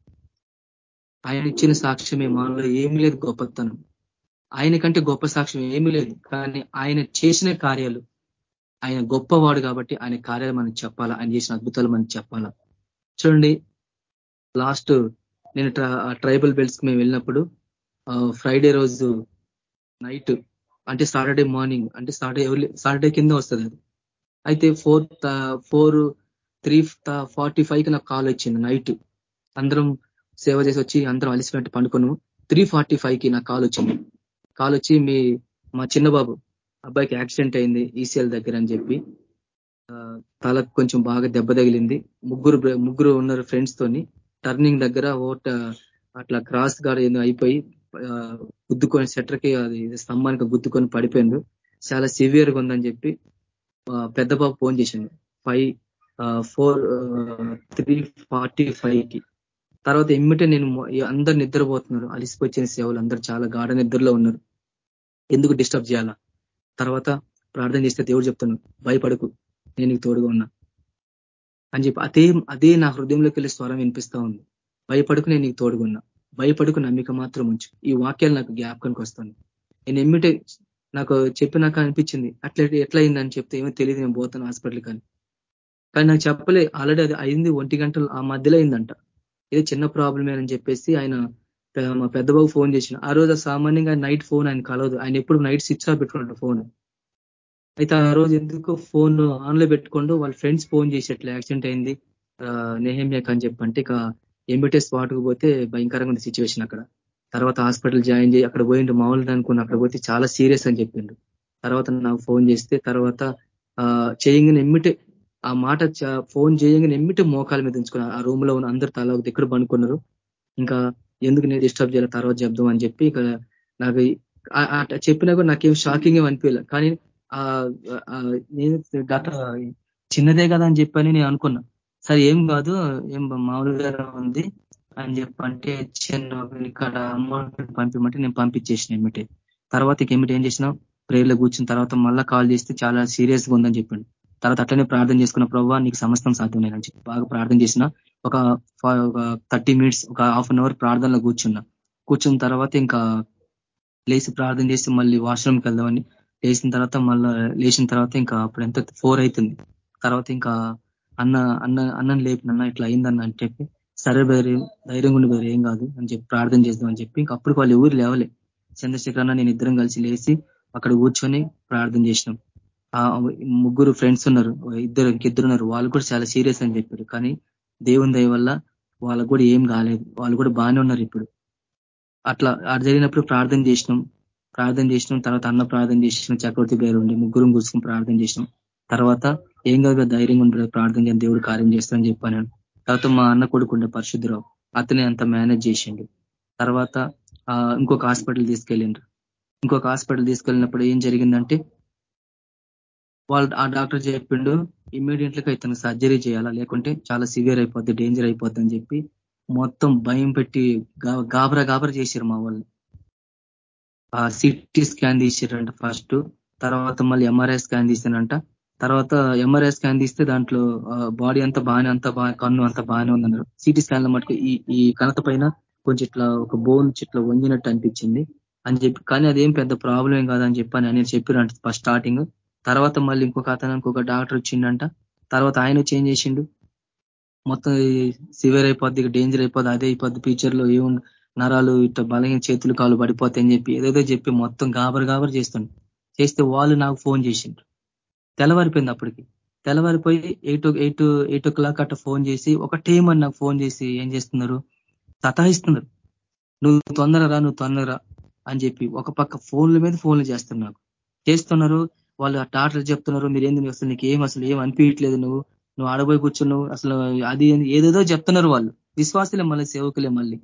ఆయన ఇచ్చిన సాక్ష్యమే మనలో ఏమీ లేదు గొప్పతనం. ఆయన కంటే గొప్ప సాక్ష్యం ఏమీ లేదు. కానీ ఆయన చేసిన కార్యాలు ఆయన గొప్పవాడు కాబట్టి ఆయన కార్యాలు మనం చెప్పాలా? ఆయన చేసిన అద్భుతాలు మనం చెప్పాలా? చూడండి లాస్ట్ నేను ట్రైబల్ బెల్ట్స్కి మేము వెళ్ళినప్పుడు ఫ్రైడే రోజు నైట్ అంటే సాటర్డే మార్నింగ్ అంటే సాటర్డే సాటర్డే కింద వస్తుంది అది. అయితే ఫోర్ ఫోర్ త్రీ ఫార్టీ ఫైవ్కి నాకు కాల్ వచ్చింది నైట్. అందరం సేవ చేసి వచ్చి అందరం అలిసినట్టు పండుకొను త్రీ ఫార్టీ ఫైవ్కి నాకు కాల్ వచ్చింది. కాల్ వచ్చి మీ మా చిన్నబాబు అబ్బాయికి యాక్సిడెంట్ అయింది ఈసీఎల్ దగ్గర అని చెప్పి. తలకు కొంచెం బాగా దెబ్బ తగిలింది. ముగ్గురు ముగ్గురు ఉన్నారు ఫ్రెండ్స్ తోని. టర్నింగ్ దగ్గర ఓట అట్లా క్రాస్ గార్డ్ ఏదో అయిపోయి గుద్దుకొని సెటర్కి అది స్తంభానికి గుద్దుకొని పడిపోయిండు. చాలా సివియర్గా ఉందని చెప్పి పెద్ద బాబు ఫోన్ చేసిండు. ఫైవ్ ఫోర్ త్రీ ఫార్టీ కి. తర్వాత ఎమ్మిటే నేను అందరు నిద్రపోతున్నారు. అలిసిపోయిన సేవలు అందరు చాలా గాఢ నిద్రలో ఉన్నారు. ఎందుకు డిస్టర్బ్ చేయాలా? తర్వాత ప్రార్థన చేస్తే దేవుడు చెప్తున్నాను భయపడకు నేను తోడుగా ఉన్నా అని చెప్పి. అదే అదే నా హృదయంలోకి వెళ్ళి స్వరం వినిపిస్తా ఉంది. భయపడుకు నేను నీకు తోడుగున్నా భయపడుకు నమ్మిక మాత్రం ఉంచు. ఈ వాక్యాలు నాకు జ్ఞాపకానికి వస్తుంది నేను ఎమ్మిటే నాకు చెప్పినాక అనిపించింది అట్లా ఎట్లా అయిందని చెప్తే ఏమో తెలియదు నేను పోతాను హాస్పిటల్ కానీ కానీ నాకు చెప్పలే ఆల్రెడీ అది అయింది ఒంటి గంటలు ఆ మధ్యలో అయిందంట. ఇది చిన్న ప్రాబ్లమే అని చెప్పేసి ఆయన మా పెద్దబాబు ఫోన్ చేసిన ఆ రోజు సామాన్యంగా నైట్ ఫోన్ ఆయన కలవదు. ఆయన ఎప్పుడు నైట్ స్విచ్ ఆఫ్ పెట్టుకున్నాడు ఫోన్. అయితే ఆ రోజు ఎందుకు ఫోన్ ఆన్లో పెట్టుకోండు? వాళ్ళ ఫ్రెండ్స్ ఫోన్ చేసేట్లు. యాక్సిడెంట్ అయింది. నేహమ్యాక్ అని చెప్పంటే ఇక ఎంబిటే స్పాట్కు పోతే భయంకరంగా ఉంది సిచ్యువేషన్ అక్కడ. తర్వాత హాస్పిటల్ జాయిన్ చేయి. అక్కడ పోయిండు మామూలు అనుకున్న అక్కడ పోతే చాలా సీరియస్ అని చెప్పిండు. తర్వాత నాకు ఫోన్ చేస్తే తర్వాత చేయగానే ఎమ్మిటే ఆ మాట ఫోన్ చేయగానే ఎమ్మిటే మోకాల మీద ఉంచుకున్నారు ఆ రూమ్లో ఉన్న అందరు తల ఒక దగ్గర పనుకున్నారు ఇంకా ఎందుకు నేను డిస్టర్బ్ చేయాలి తర్వాత చెప్దాం అని చెప్పి ఇక్కడ నాకు చెప్పినా కూడా నాకేం షాకింగ్ అనిపించలేదు కానీ నేను డాక్టర్ చిన్నదే కదా అని చెప్పని నేను అనుకున్నా. సరే ఏం కాదు ఏం మామూలుగా ఉంది అని చెప్పంటే చిన్న ఇక్కడ అమౌంట్ పంపిమంటే నేను పంపించేసిన ఏమిటి తర్వాత ఇక ఏమిటి ఏం చేసినా ప్రేయర్లో కూర్చున్న తర్వాత మళ్ళీ కాల్ చేస్తే చాలా సీరియస్గా ఉందని చెప్పండి. తర్వాత అట్లనే ప్రార్థన చేసుకున్న ప్రభావ నీకు సమస్తం సాధ్యమేనని చెప్పి బాగా ప్రార్థన చేసిన ఒక థర్టీ మినిట్స్ ఒక హాఫ్ అన్ అవర్ ప్రార్థనలో కూర్చున్నా. కూర్చున్న తర్వాత ఇంకా లేచి ప్రార్థన చేసి మళ్ళీ వాష్రూమ్కి వెళ్దామని లేచిన తర్వాత మళ్ళీ లేచిన తర్వాత ఇంకా అప్పుడు ఎంత ఫోర్ అవుతుంది తర్వాత ఇంకా అన్న అన్న అన్నం లేపినన్న ఇట్లా అయిందన్న అని చెప్పి సరే బేరే ధైర్యం ఉండి బేరే ఏం కాదు అని చెప్పి ప్రార్థన చేద్దామని చెప్పి ఇంకా అప్పుడు వాళ్ళు ఊరు లేవలే. చంద్రశేఖర్ అన్న నేను ఇద్దరం కలిసి లేచి అక్కడ కూర్చొని ప్రార్థన చేసినాం. ముగ్గురు ఫ్రెండ్స్ ఉన్నారు ఇద్దరు ఇంకిద్దరు ఉన్నారు. వాళ్ళు కూడా చాలా సీరియస్ అని చెప్పారు. కానీ దేవుని దయ వల్ల వాళ్ళకు కూడా ఏం కాలేదు. వాళ్ళు కూడా బాగానే ఉన్నారు ఇప్పుడు. అట్లా అటు జరిగినప్పుడు ప్రార్థన చేసినాం. ప్రార్థన చేసినాం. తర్వాత అన్న ప్రార్థన చేసినాం చక్రవర్తి గారు ఉండి ముగ్గురం కూర్చుని ప్రార్థన చేసినాం. తర్వాత ఏం కాదు ధైర్యంగా ఉంటుంది ప్రార్థన చేయని దేవుడు కార్యం చేస్తానని చెప్పాను. తర్వాత మా అన్న కొడుకుండే పరిశుద్ధరావు అతనే అంత మేనేజ్ చేసిండు. తర్వాత ఇంకొక హాస్పిటల్ తీసుకెళ్ళిండ్రు. ఇంకొక హాస్పిటల్ తీసుకెళ్ళినప్పుడు ఏం జరిగిందంటే వాళ్ళు ఆ డాక్టర్ చెప్పిండు ఇమ్మీడియట్లీగా ఇతను సర్జరీ చేయాలా? లేకుంటే చాలా సివియర్ అయిపోద్ది డేంజర్ అయిపోద్ది అని చెప్పి మొత్తం భయం పెట్టి గాబరా గాబరా చేశారు మా వాళ్ళు. ఆ సిటీ స్కాన్ తీసారంట ఫస్ట్ తర్వాత మళ్ళీ ఎంఆర్ఐ స్కాన్ తీసానంట తర్వాత ఎంఆర్ఐ స్కాన్ తీస్తే దాంట్లో బాడీ అంతా బాగానే అంతా బాగా కన్ను అంతా బాగానే ఉందన్నారు. సిటీ స్కాన్లో మటుకు ఈ ఈ కనత పైన కొంచెం ఇట్లా ఒక బోన్ ఇట్లా వంగినట్టు అనిపించింది అని చెప్పి కానీ అదేం పెద్ద ప్రాబ్లం ఏం కాదని అని నేను చెప్పినంట ఫస్ట్ స్టార్టింగ్ తర్వాత మళ్ళీ ఇంకొక అతను ఇంకొక డాక్టర్ వచ్చిండంట. తర్వాత ఆయన చేంజ్ చేసిండు. మొత్తం సివియర్ అయిపోద్ది డేంజర్ అయిపోద్ది. అదే అయిపోద్ది ఫ్యూచర్లో ఏం నరాలు ఇట్లా బలహీన చేతులు కాలు పడిపోతాయని చెప్పి ఏదేదో చెప్పి మొత్తం గాబర్ గాబర్ చేస్తుండు. చేస్తే వాళ్ళు నాకు ఫోన్ చేసిండ్రు. తెల్లవారిపోయింది అప్పటికి. తెల్లవారిపోయి eight eight eight o'clock అట్లా ఫోన్ చేసి ఒక టీం నాకు ఫోన్ చేసి ఏం చేస్తున్నారు? సతాయిస్తున్నారు. నువ్వు తొందరరా నువ్వు తొందరరా అని చెప్పి ఒక పక్క ఫోన్ల మీద ఫోన్లు చేస్తున్నారు చేస్తున్నారు వాళ్ళు ఆ టాటలు చెప్తున్నారు మీరేంది అసలు నీకు ఏం అసలు ఏం అనిపించట్లేదు నువ్వు? నువ్వు ఆడబోయి కూర్చున్నావు అసలు అది ఏదేదో చెప్తున్నారు వాళ్ళు. విశ్వాసులే మళ్ళీ సేవకులే మళ్ళీ.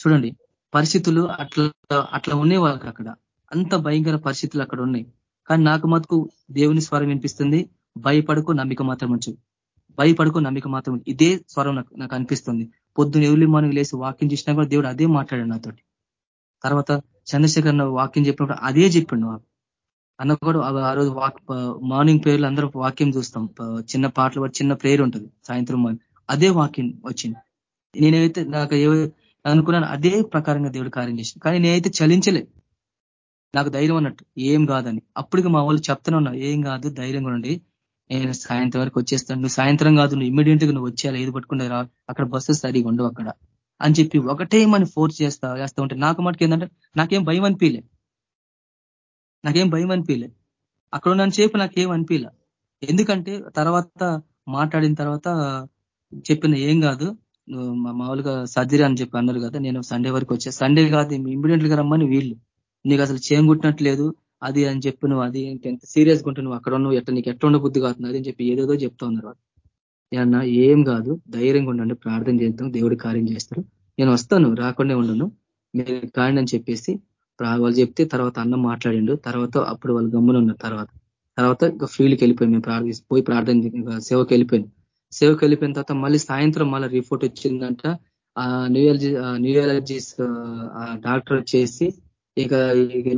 చూడండి పరిస్థితులు అట్లా అట్లా ఉన్నాయి వాళ్ళకి అక్కడ. అంత భయంకర పరిస్థితులు అక్కడ ఉన్నాయి. కానీ నాకు మటుకు దేవుని స్వరం వినిపిస్తుంది. భయపడకు నమ్మిక మాత్రం ఉంచు. భయపడకు నమ్మిక మాత్రం ఇదే స్వరం నాకు నాకు అనిపిస్తుంది. పొద్దున ఎవరి మనకు లేసి వాక్యం చేసినా కూడా దేవుడు అదే మాట్లాడాడు నాతోటి. తర్వాత చంద్రశేఖర్ వాక్యం చెప్పినప్పుడు అదే చెప్పిండు అన్న కూడా ఆ రోజు వాక్ మార్నింగ్ ప్రేయర్లు అందరూ వాక్యం చూస్తాం. చిన్న పాటలు చిన్న ప్రేయర్ ఉంటుంది. సాయంత్రం అదే వాక్యం వచ్చింది. నేనైతే నాకు ఏ అనుకున్నాను అదే ప్రకారంగా దేవుడు కార్యం చేసింది కానీ నేనైతే చలించలే. నాకు ధైర్యం అన్నట్టు. ఏం కాదని. అప్పటికి మా వాళ్ళు చెప్తూనే ఉన్నా ఏం కాదు ధైర్యంగా ఉండి నేను సాయంత్రం వరకు వచ్చేస్తాను. నువ్వు సాయంత్రం కాదు నువ్వు ఇమీడియట్గా నువ్వు వచ్చేయాలి. ఏది పట్టుకుంటే రా. అక్కడ బస్సు సరిగా ఉండవు అక్కడ. అని చెప్పి ఒకటే మనం ఫోర్స్ చేస్తా వేస్తా ఉంటే నాకు మటుకు ఏంటంటే నాకేం భయం అనిపించలే నాకేం భయం అనిపించలే అక్కడ ఉన్న చేపు నాకేం అనిపించలే ఎందుకంటే తర్వాత మాట్లాడిన తర్వాత చెప్పిన ఏం కాదు. మామూలుగా సర్జరీ అని చెప్పి అన్నారు కదా నేను సండే వరకు వచ్చా. సండే కాదు ఇమ్మీడియట్గా రమ్మని వీళ్ళు. నీకు అసలు చేయగొట్టినట్లేదు అది అని చెప్పి నువ్వు అది ఎంత సీరియస్గా ఉంటే నువ్వు అక్కడ నువ్వు ఎట్లా నీకు ఎట్లా ఉండబుద్ధి కాదు అని చెప్పి ఏదేదో చెప్తా ఉన్నారు అన్న ఏం కాదు ధైర్యంగా ఉండండి ప్రార్థన చేద్దాం దేవుడి కార్యం చేస్తారు. నేను వస్తాను రాకుండా ఉండను. మీరు కాండి అని చెప్పేసి వాళ్ళు చెప్తే తర్వాత అన్న మాట్లాడిండు. తర్వాత అప్పుడు వాళ్ళు గమ్మున ఉన్నారు తర్వాత. తర్వాత ఇంకా ఫీల్డ్కి వెళ్ళిపోయి మేము ప్రార్థి పోయి ప్రార్థన సేవకి వెళ్ళిపోయింది సేవకి వెళ్ళిపోయిన తర్వాత మళ్ళీ సాయంత్రం మళ్ళీ రిపోర్ట్ వచ్చిందంట. న్యూయాలజీ న్యూయాలజీస్ డాక్టర్ వచ్చేసి ఇక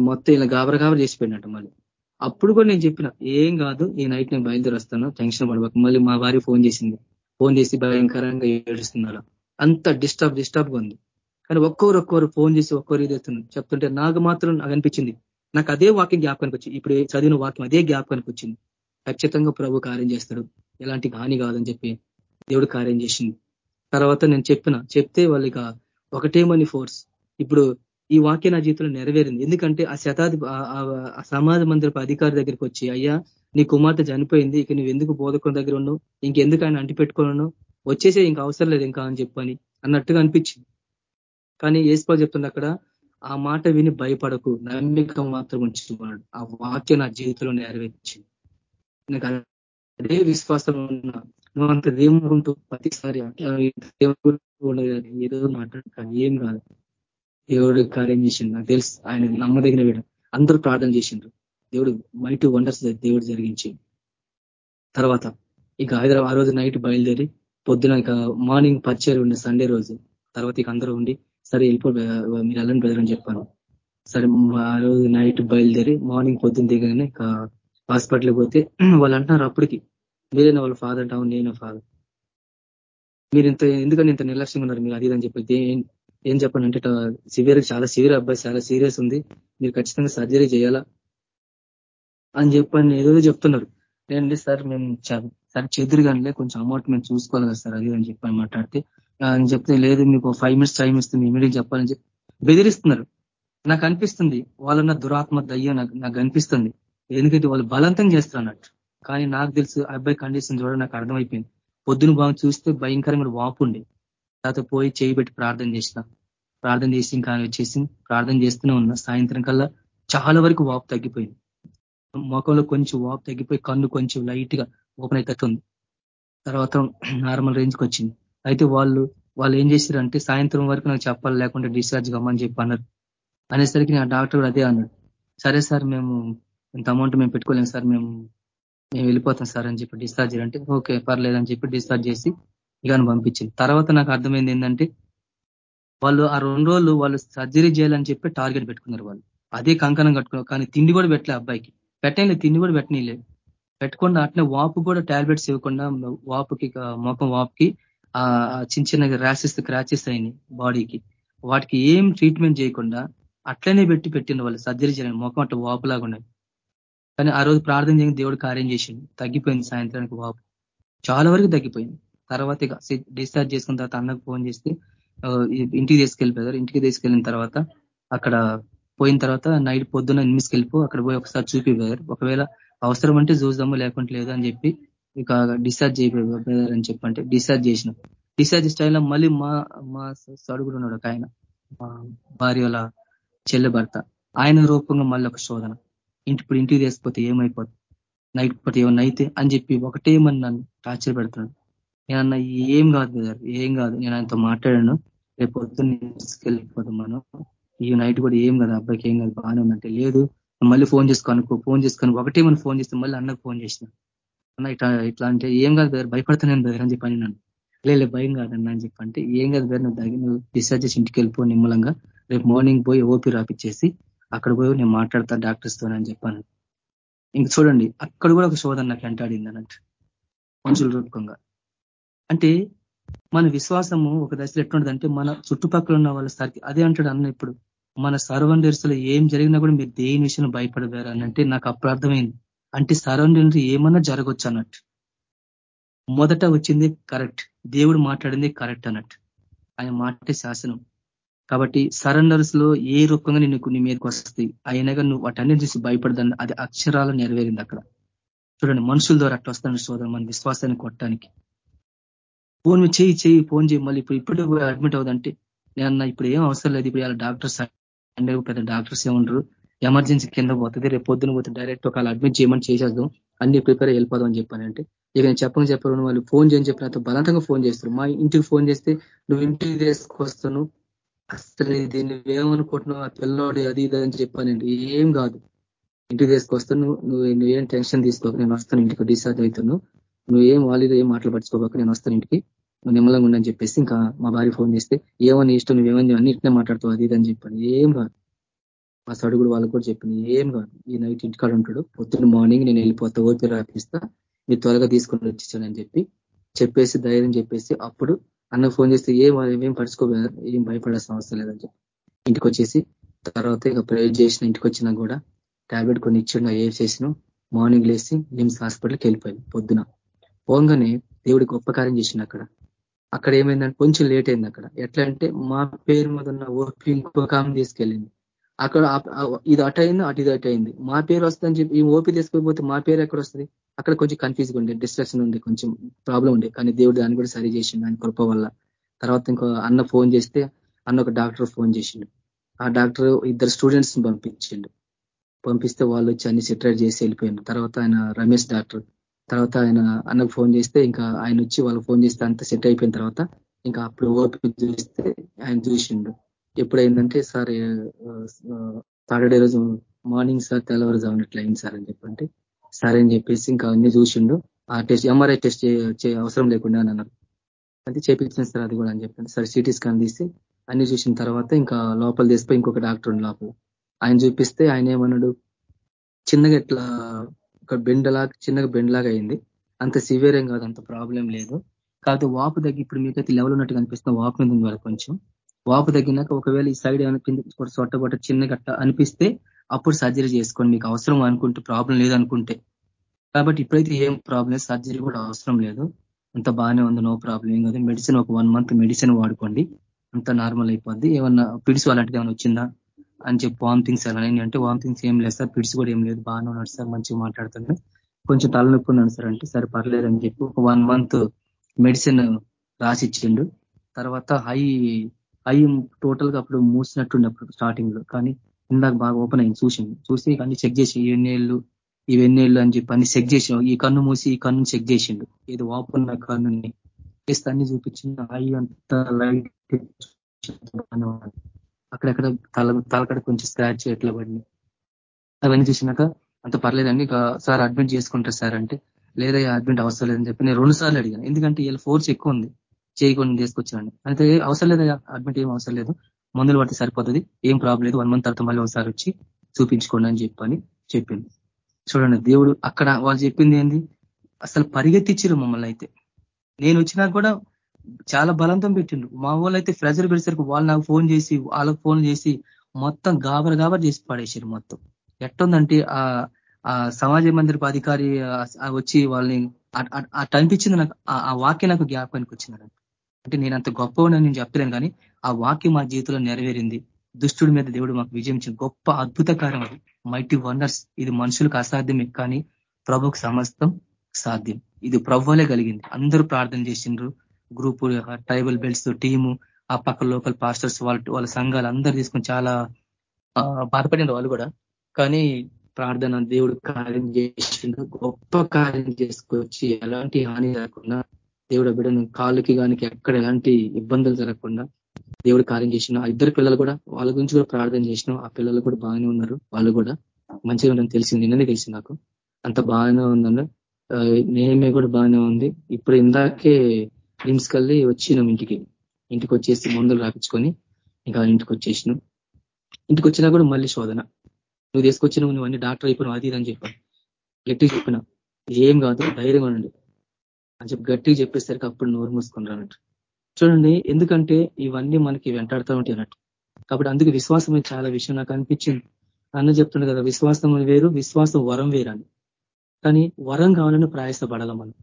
మొత్తం ఇలా గాబర గాబర చేసిపోయినట్టు మళ్ళీ. అప్పుడు కూడా నేను చెప్పిన ఏం కాదు ఈ నైట్ నేను బయలుదేరి వస్తాను టెన్షన్ పడబోక మళ్ళీ మా వారి ఫోన్ చేసింది. ఫోన్ చేసి భయంకరంగా ఏడుస్తున్నారు. అంత డిస్టర్బ్ డిస్టర్బ్ ఉంది. కానీ ఒక్కొరు ఒక్కొరు ఫోన్ చేసి ఒక్కొరు ఇది చెప్తుంటే నాకు మాత్రం నాకు అనిపించింది. నాకు అదే వాక్యం జ్ఞాపకానికి వచ్చింది ఇప్పుడు చదివిన వాక్యం అదే జ్ఞాపకానికి వచ్చింది. ఖచ్చితంగా ప్రభు కార్యం చేస్తాడు. ఎలాంటి హాని కాదని చెప్పి దేవుడు కార్యం చేసింది. తర్వాత నేను చెప్పిన చెప్తే వాళ్ళకి ఒకటేమని ఫోర్స్. ఇప్పుడు ఈ వాక్య నా జీవితంలో నెరవేరింది. ఎందుకంటే ఆ శతాధి ఆ సమాజ మందిరపు అధికారి దగ్గరికి వచ్చి అయ్యా నీ కుమార్తె చనిపోయింది. ఇక నువ్వు ఎందుకు బోధకుని దగ్గర ఉన్నావు? ఇంకెందుకు ఆయన అంటిపెట్టుకున్నాను వచ్చేసే ఇంకా అవసరం లేదు ఇంకా అని చెప్పని అన్నట్టుగా అనిపించింది. కానీ ఏసుకో చెప్తున్న అక్కడ ఆ మాట విని భయపడకు నమ్మిక మాత్రం ఉంచుకున్నాడు ఆ వాక్యం నా జీవితంలో నెరవేర్చింది. నాకు అదే విశ్వాసం ఉన్నా నువ్వు అంత దేవుడు ప్రతిసారి ఏదో మాట్లాడు ఏం కాదు. దేవుడు కార్యం చేసిండు. నాకు తెలుసు ఆయన నమ్మదగిన వీడు. అందరూ ప్రార్థన చేసిండ్రు. దేవుడు మైటు వండర్స్ దేవుడు జరిగించి తర్వాత ఇక హైదరాబాద్ ఆ రోజు నైట్ బయలుదేరి పొద్దున ఇక మార్నింగ్ పరిచయం ఉండే సండే రోజు. తర్వాత ఇక అందరూ ఉండి సరే వెళ్ళిపో మీరు వెళ్ళని బ్రదర్ అని చెప్పాను. సరే ఆ రోజు నైట్ బయలుదేరి మార్నింగ్ పొద్దున్న దిగగానే హాస్పిటల్కి పోతే వాళ్ళు అంటున్నారు అప్పటికి మీరైనా వాళ్ళ ఫాదర్ అంటావు నేను ఫాదర్ మీరు ఇంత ఎందుకని ఇంత నిర్లక్ష్యంగా ఉన్నారు? మీరు అది అని చెప్పి ఏం చెప్పండి అంటే సివియర్ చాలా సివియర్ అబ్బాయి చాలా సీరియస్ ఉంది. మీరు ఖచ్చితంగా సర్జరీ చేయాలా? అని చెప్పని ఏదో చెప్తున్నారు. నేను సార్ మేము సార్ చెదురు కానీ కొంచెం అమౌంట్ మేము చూసుకోవాలి కదా సార్ అది అని చెప్పని మాట్లాడితే అని చెప్తే లేదు మీకు ఫైవ్ మినిట్స్ టైం ఇస్తుంది ఇమీడియట్ చెప్పాలని చెప్పి బెదిరిస్తున్నారు. నాకు అనిపిస్తుంది వాళ్ళన్న దురాత్మ దయ్యం నాకు నాకు అనిపిస్తుంది. ఎందుకంటే వాళ్ళు బలవంతం చేస్తున్నట్టు కానీ నాకు తెలుసు అబ్బాయి కండిషన్ చూడ నాకు అర్థమైపోయింది. పొద్దున బాగా చూస్తే భయంకరంగా వాపు ఉండే. తర్వాత పోయి చేయి పెట్టి ప్రార్థన చేసిన. ప్రార్థన చేసి ఇంకా వచ్చేసి ప్రార్థన చేస్తూనే ఉన్నా. సాయంత్రం కల్లా చాలా వరకు వాపు తగ్గిపోయింది. ముఖంలో కొంచెం వాపు తగ్గిపోయి కన్ను కొంచెం లైట్గా ఓపెన్ అయితట్టుంది తర్వాత నార్మల్ రేంజ్కి వచ్చింది. అయితే వాళ్ళు వాళ్ళు ఏం చేశారంటే సాయంత్రం వరకు నాకు చెప్పాలి లేకుంటే డిశ్చార్జ్ కమ్మని చెప్పి అన్నారు. అనేసరికి నా డాక్టర్ కూడా అదే అన్నాడు. సరే సార్ మేము ఇంత అమౌంట్ మేము పెట్టుకోలేము సార్ మేము మేము వెళ్ళిపోతాం సార్ అని చెప్పి డిశ్చార్జ్ అంటే ఓకే పర్లేదని చెప్పి డిశ్చార్జ్ చేసి ఇక పంపించింది. తర్వాత నాకు అర్థమైంది ఏంటంటే వాళ్ళు ఆ రెండు రోజులు వాళ్ళు సర్జరీ చేయాలని చెప్పి టార్గెట్ పెట్టుకున్నారు వాళ్ళు. అదే కంకణం కట్టుకున్నారు. కానీ తిండి కూడా పెట్టలే అబ్బాయికి. పెట్టలే తిండి కూడా పెట్టనీలే పెట్టకుండా అట్లే వాపు కూడా టాబ్లెట్స్ ఇవ్వకుండా వాపుకి మొఖం వాపుకి ఆ చిన్న చిన్న ర్యాసెస్ క్రాచెస్ అయినాయి బాడీకి వాటికి ఏం ట్రీట్మెంట్ చేయకుండా అట్లనే పెట్టి పెట్టిన వాళ్ళు సర్జరీ చేయాలి ముఖం అట్లా వాపులాగా ఉన్నాయి కానీ ఆ రోజు ప్రార్థన చేయని దేవుడు కార్యం చేసింది తగ్గిపోయింది సాయంత్రానికి వాపు. చాలా వరకు తగ్గిపోయింది. తర్వాత ఇక డిశ్చార్జ్ చేసుకున్న తర్వాత అన్నకు ఫోన్ చేస్తే ఇంటికి తీసుకెళ్ళిపోయారు. ఇంటికి తీసుకెళ్ళిన తర్వాత అక్కడ పోయిన తర్వాత నైట్ పొద్దున్న వెళ్ళిపో అక్కడ పోయి ఒకసారి చూపిపోయారు ఒకవేళ అవసరం అంటే చూద్దాము లేకుంటే లేదు అని చెప్పి ఇక డిశ్చార్జ్ చేయబోయారు అని చెప్పంటే డిశ్చార్జ్ చేసిన. డిశ్చార్జ్ స్టైల్లో మళ్ళీ మా మా సడుగుడు ఉన్నాడు ఒక ఆయన. మా భార్య వాళ్ళ చెల్లె భర్త. ఆయన రూపంగా మళ్ళీ ఒక శోధన. ఇంటి ఇప్పుడు ఇంటికి తీసుకపోతే ఏమైపోతుంది నైట్ పూట ఏమన్నా అయితే అని చెప్పి ఒకటేమని నన్ను టార్చర్ పెడుతున్నాడు. నేనన్నా ఏం కాదు బ్రదర్ ఏం కాదు. నేను ఆయనతో మాట్లాడాను. రేపు పొద్దున్న తీసుకెళ్ళిపోతాం మనం ఈ నైట్ కూడా ఏం కాదు అబ్బాయికి ఏం కాదు బాగానే ఉందంటే లేదు. మళ్ళీ ఫోన్ చేసుకో అనుకో ఫోన్ చేసుకొని ఒకటే మనం ఫోన్ చేస్తే మళ్ళీ అన్నకు ఫోన్ చేసిన. అన్న ఇట్లా ఇట్లా అంటే ఏం కాదు బ్రదర్ భయపడుతున్నాను బ్రదర్ అని చెప్పాను నన్ను. లేదు భయం కాదన్నా అని చెప్పి అంటే ఏం కాదు బ్రదర్ నువ్వు నువ్వు డిశ్చార్జ్ చేసి ఇంటికి వెళ్ళిపో నిమ్మలంగా. రేపు మార్నింగ్ పోయి ఓపీ రాపిచ్చేసి అక్కడ పోయి నేను మాట్లాడతా డాక్టర్స్తో అని చెప్పాను. ఇంక చూడండి అక్కడ కూడా ఒక శోధన నాకు వెంటాడింది అన్నట్టు. మనుషుల రూపకంగా. అంటే మన విశ్వాసము ఒక దశలో ఎట్లుంటుందంటే మన చుట్టుపక్కల ఉన్న వాళ్ళ సరికి అదే అంటాడు అన్న ఇప్పుడు. మన సర్వం ఏం జరిగినా కూడా మీరు దేని విషయంలో భయపడతారు అని అంటే నాకు అప్పుడు అర్థమైంది అంటే సరౌండింగ్ ఏమన్నా జరగవచ్చు అన్నట్టు. మొదట వచ్చింది కరెక్ట్. దేవుడు మాట్లాడింది కరెక్ట్ అన్నట్టు. ఆయన మాటే శాసనం. కాబట్టి సరెండర్స్లో ఏ రూపంగా నేను నీ మీదకి వస్తుంది అయినగా నువ్వు వాటన్నిటి చూసి భయపడదని అది అక్షరాలు నెరవేరింది అక్కడ. చూడండి మనుషుల ద్వారా అట్లా వస్తాను సోదరు మన విశ్వాసాన్ని కొట్టడానికి. ఫోన్ చేయి చేయి ఫోన్ చేయి. మళ్ళీ ఇప్పుడు ఇప్పుడు అడ్మిట్ అవుదంటే నేను ఇప్పుడు ఏం అవసరం లేదు. ఇప్పుడు డాక్టర్స్ అంటే పెద్ద డాక్టర్స్ ఏమంటారు ఎమర్జెన్సీ కింద పోతుంది రేపు పొద్దున పోతే డైరెక్ట్ ఒక అడ్మిట్ చేయమని చేసేద్దాం అన్ని ప్రిపేర్ వెళ్ళిపోదాం అని చెప్పానంటే ఇక నేను చెప్పని చెప్పాను వాళ్ళు ఫోన్ చేయని చెప్పిన బలవంతంగా ఫోన్ చేస్తారు. మా ఇంటికి ఫోన్ చేస్తే నువ్వు ఇంటికి తీసుకొస్తాను అసలు దీన్ని ఏమనుకుంటున్నావు ఆ పిల్లోడు అది ఇది అని చెప్పానండి ఏం కాదు. ఇంటికి తీసుకొస్తాను నువ్వు నువ్వేం టెన్షన్ తీసుకోక నేను వస్తాను ఇంటికి డిశ్చార్జ్ అవుతాను నువ్వేం వాళ్ళు ఏం మాటలు పట్టుకోక నేను వస్తాను ఇంటికి నువ్వు నిమ్మలంగా ఉండని చెప్పేసి ఇంకా మా భార్య ఫోన్ చేస్తే ఏమని ఇష్టం నువ్వేమని అన్నింటినే మాట్లాడుతావు అది ఇది అని చెప్పాను. ఏం కాదు. మా సడుగుడు వాళ్ళు కూడా చెప్పింది ఏం కాదు ఈ నైట్ ఇంటికాడ ఉంటాడు పొద్దున్న మార్నింగ్ నేను వెళ్ళిపోతా ఓపి రాపిస్తా మీరు త్వరగా తీసుకొని వచ్చేసానని చెప్పి చెప్పేసి ధైర్యం చెప్పేసి అప్పుడు అన్న ఫోన్ చేస్తే ఏం ఏం పడుచుకోలేదు ఏం భయపడాల్సిన అవసరం లేదని చెప్పి ఇంటికి వచ్చేసి తర్వాత ఇక ప్రేర్ చేసిన ఇంటికి వచ్చినా కూడా టాబ్లెట్ కొన్ని ఇచ్చిండు ఏ చేసిన మార్నింగ్ లేసి నిమ్స్ హాస్పిటల్కి వెళ్ళిపోయింది పొద్దున. పోగానే దేవుడి గొప్ప కార్యం చేసిండు అక్కడ. అక్కడ ఏమైందంటే కొంచెం లేట్ అయింది అక్కడ. ఎట్లా అంటే మా పేరు మీద ఉన్న ఓపీ ఇంకొక ఆమె తీసుకెళ్ళింది. అక్కడ ఇది అటు అయింది అటు ఇది అటు అయింది. మా పేరు వస్తుందని చెప్పి ఈ ఓపి తీసుకోకపోతే మా పేరు ఎక్కడ వస్తుంది? అక్కడ కొంచెం కన్ఫ్యూజ్గా ఉండే డిస్ట్రక్షన్ ఉండే కొంచెం ప్రాబ్లం ఉండే. కానీ దేవుడు దాన్ని కూడా సరి చేసిండు ఆయన కృప వల్ల. తర్వాత ఇంకో అన్న ఫోన్ చేస్తే అన్న ఒక డాక్టర్ ఫోన్ చేసిండు. ఆ డాక్టర్ ఇద్దరు స్టూడెంట్స్ని పంపించిండు. పంపిస్తే వాళ్ళు వచ్చి అన్ని సెటరేట్ చేసి వెళ్ళిపోయిండు. తర్వాత ఆయన రమేష్ డాక్టర్ తర్వాత ఆయన అన్నకు ఫోన్ చేస్తే ఇంకా ఆయన వచ్చి వాళ్ళు ఫోన్ చేస్తే అంత సెట్ అయిపోయిన తర్వాత ఇంకా అప్పుడు ఓపి చూస్తే ఆయన చూసిండు. ఎప్పుడైందంటే సార్ సాటర్డే రోజు మార్నింగ్ సార్ తెల్లవారుజామున ఇట్లా అయింది సార్ అని చెప్పంటే సరే అని చెప్పేసి ఇంకా అన్ని చూసిండు. ఆ టెస్ట్ ఎంఆర్ఐ టెస్ట్ అవసరం లేకుండా అని అన్నారు. అది చేపించిన సార్ అది కూడా అని చెప్పండి సరే సిటీ స్కాన్ తీసి అన్ని చూసిన తర్వాత ఇంకా లోపల తీసిపోయి ఇంకొక డాక్టర్ ఉంది లోపల. ఆయన చూపిస్తే ఆయన ఏమన్నాడు చిన్నగా ఇట్లా ఒక బెండలాగా చిన్నగా బెండ్లాగా అయింది. అంత సివియర్ ఏం కాదు అంత ప్రాబ్లం లేదు. కాకపోతే వాపు దగ్గర ఇప్పుడు మీకైతే లెవెల్ ఉన్నట్టు అనిపిస్తుంది వాపు మీద ఉంది కొంచెం. వాపు తగ్గినాక ఒకవేళ ఈ సైడ్ ఏమైనా చొట్టబొట్ట చిన్న గట్ట అనిపిస్తే అప్పుడు సర్జరీ చేసుకోండి. మీకు అవసరం అనుకుంటే ప్రాబ్లం లేదనుకుంటే కాబట్టి ఇప్పుడైతే ఏం ప్రాబ్లం సర్జరీ కూడా అవసరం లేదు. అంత బాగానే ఉంది. నో ప్రాబ్లం ఏం కాదు. మెడిసిన్ ఒక వన్ మంత్ మెడిసిన్ వాడుకోండి. అంత నార్మల్ అయిపోద్ది. ఏమన్నా పిడిసి అలాంటిది ఏమైనా వచ్చిందా అని చెప్పి వామిటింగ్స్ ఎలా అంటే వామిటింగ్స్ ఏం లేదు సార్. పిడిసి కూడా ఏం లేదు. బాగానే ఉన్నాడు సార్. మంచిగా మాట్లాడుతున్నాడు. కొంచెం తలనొప్పి ఉన్నాడు సార్ అంటే. సరే పర్లేదని చెప్పి ఒక వన్ మంత్ మెడిసిన్ రాసిచ్చిండు. తర్వాత హై అవి టోటల్గా అప్పుడు మూసినట్టుండే అప్పుడు స్టార్టింగ్లో కానీ ఇందాక బాగా ఓపెన్ అయింది చూసింది. చూసి అన్ని చెక్ చేసి ఎన్నేళ్ళు ఇవన్నేళ్ళు అని చెప్పి అన్ని చెక్ చేసి ఈ కన్ను మూసి ఈ కన్ను చెక్ చేసిండు. ఏదో వాపున్న కన్నుని చేస్తే అన్ని చూపించింది. అవి అంత లైట్ అక్కడక్కడ తల తలకడ కొంచెం స్క్రాచ్ ఎట్లా పడింది. అవన్నీ చూసినాక అంత పర్లేదండి సార్ అడ్మిట్ చేసుకుంటారు సార్ అంటే లేదా అడ్మిట్ అవసరం లేదని చెప్పి నేను రెండు సార్లు అడిగాను. ఎందుకంటే వీళ్ళ ఫోర్స్ ఎక్కువ ఉంది. చేయకుండా తీసుకొచ్చాను అయితే అవసరం లేదు అడ్మిట్ ఏం అవసరం లేదు. మందులు పడితే సరిపోతుంది. ఏం ప్రాబ్లం లేదు. వన్ మంత్ తర్వాత మళ్ళీ ఒకసారి వచ్చి చూపించుకోండి అని చెప్పని చెప్పింది చూడండి దేవుడు అక్కడ వాళ్ళు చెప్పింది ఏంది? అసలు పరిగెత్తిచ్చిరు మమ్మల్ని అయితే. నేను వచ్చినా కూడా చాలా బలంతో పెట్టిండు. మా వాళ్ళు అయితే ప్రెజర్ పెడేసరికి వాళ్ళు నాకు ఫోన్ చేసి వాళ్ళకు ఫోన్ చేసి మొత్తం గాబర గాబర చేసి పడేసారు మొత్తం. ఎట్టుందంటే ఆ సమాజ మందిరపు అధికారి వచ్చి వాళ్ళని అటు అనిపించింది నాకు. ఆ వాక్యం నాకు జ్ఞాపకానికి వచ్చింది. అంటే నేను అంత గొప్పవని నేను చెప్పలేను కానీ ఆ వాక్యం మా జీవితంలో నెరవేరింది. దుష్టుడి మీద దేవుడు మాకు విజయం గొప్ప అద్భుతకారం అది. మైటీ వండర్స్ ఇది మనుషులకు అసాధ్యమే కానీ ప్రభుకు సమస్తం సాధ్యం. ఇది ప్రభువలే కలిగింది. అందరూ ప్రార్థన చేసిండ్రు. గ్రూపు ట్రైబల్ బెల్ట్స్ టీము ఆ పక్క లోకల్ పాస్టర్స్ వాళ్ళ వాళ్ళ సంఘాలు అందరు తీసుకొని చాలా బాధపడిన వాళ్ళు కూడా. కానీ ప్రార్థన దేవుడు కార్యం చేసిండు. గొప్ప కార్యం చేసుకొచ్చి ఎలాంటి హాని లేకుండా దేవుడు బిడ్డను కాళ్ళకి కానీ ఎక్కడ ఎలాంటి ఇబ్బందులు జరగకుండా దేవుడు కార్యం చేసిన ఇద్దరు పిల్లలు కూడా వాళ్ళ గురించి కూడా ప్రార్థన చేసిన ఆ పిల్లలు కూడా బాగానే ఉన్నారు. వాళ్ళు కూడా మంచిగా ఉండని తెలిసింది. నిన్ననే తెలిసింది నాకు. అంత బాగానే ఉందన్న నేమే కూడా బాగానే ఉంది. ఇప్పుడు ఇందాకే రిమ్స్ కల్లి వచ్చినాం ఇంటికి. ఇంటికి వచ్చేసి మందులు రాపించుకొని ఇంకా ఇంటికి వచ్చేసినాం. ఇంటికి వచ్చినా కూడా మళ్ళీ శోధన. నువ్వు తీసుకొచ్చినావు నువ్వు అన్ని డాక్టర్ అయిపోయినావు అది అని చెప్పాను గట్టిగా చెప్పిన. ఏం కాదు ధైర్యంగా ఉండండి. అని చెప్పి గట్టిగా చెప్పేసరికి అప్పుడు నోరు మూసుకున్నారు అన్నట్టు చూడండి ఎందుకంటే ఇవన్నీ మనకి వెంటాడుతూ ఉంటాయి అన్నట్టు. కాబట్టి అందుకు విశ్వాసం చాలా విషయం. నాకు అనిపించింది. అన్న చెప్తుండే కదా విశ్వాసం వేరు విశ్వాసం వరం వేరని కానీ వరం కావాలని ప్రయాసపడాల మనం?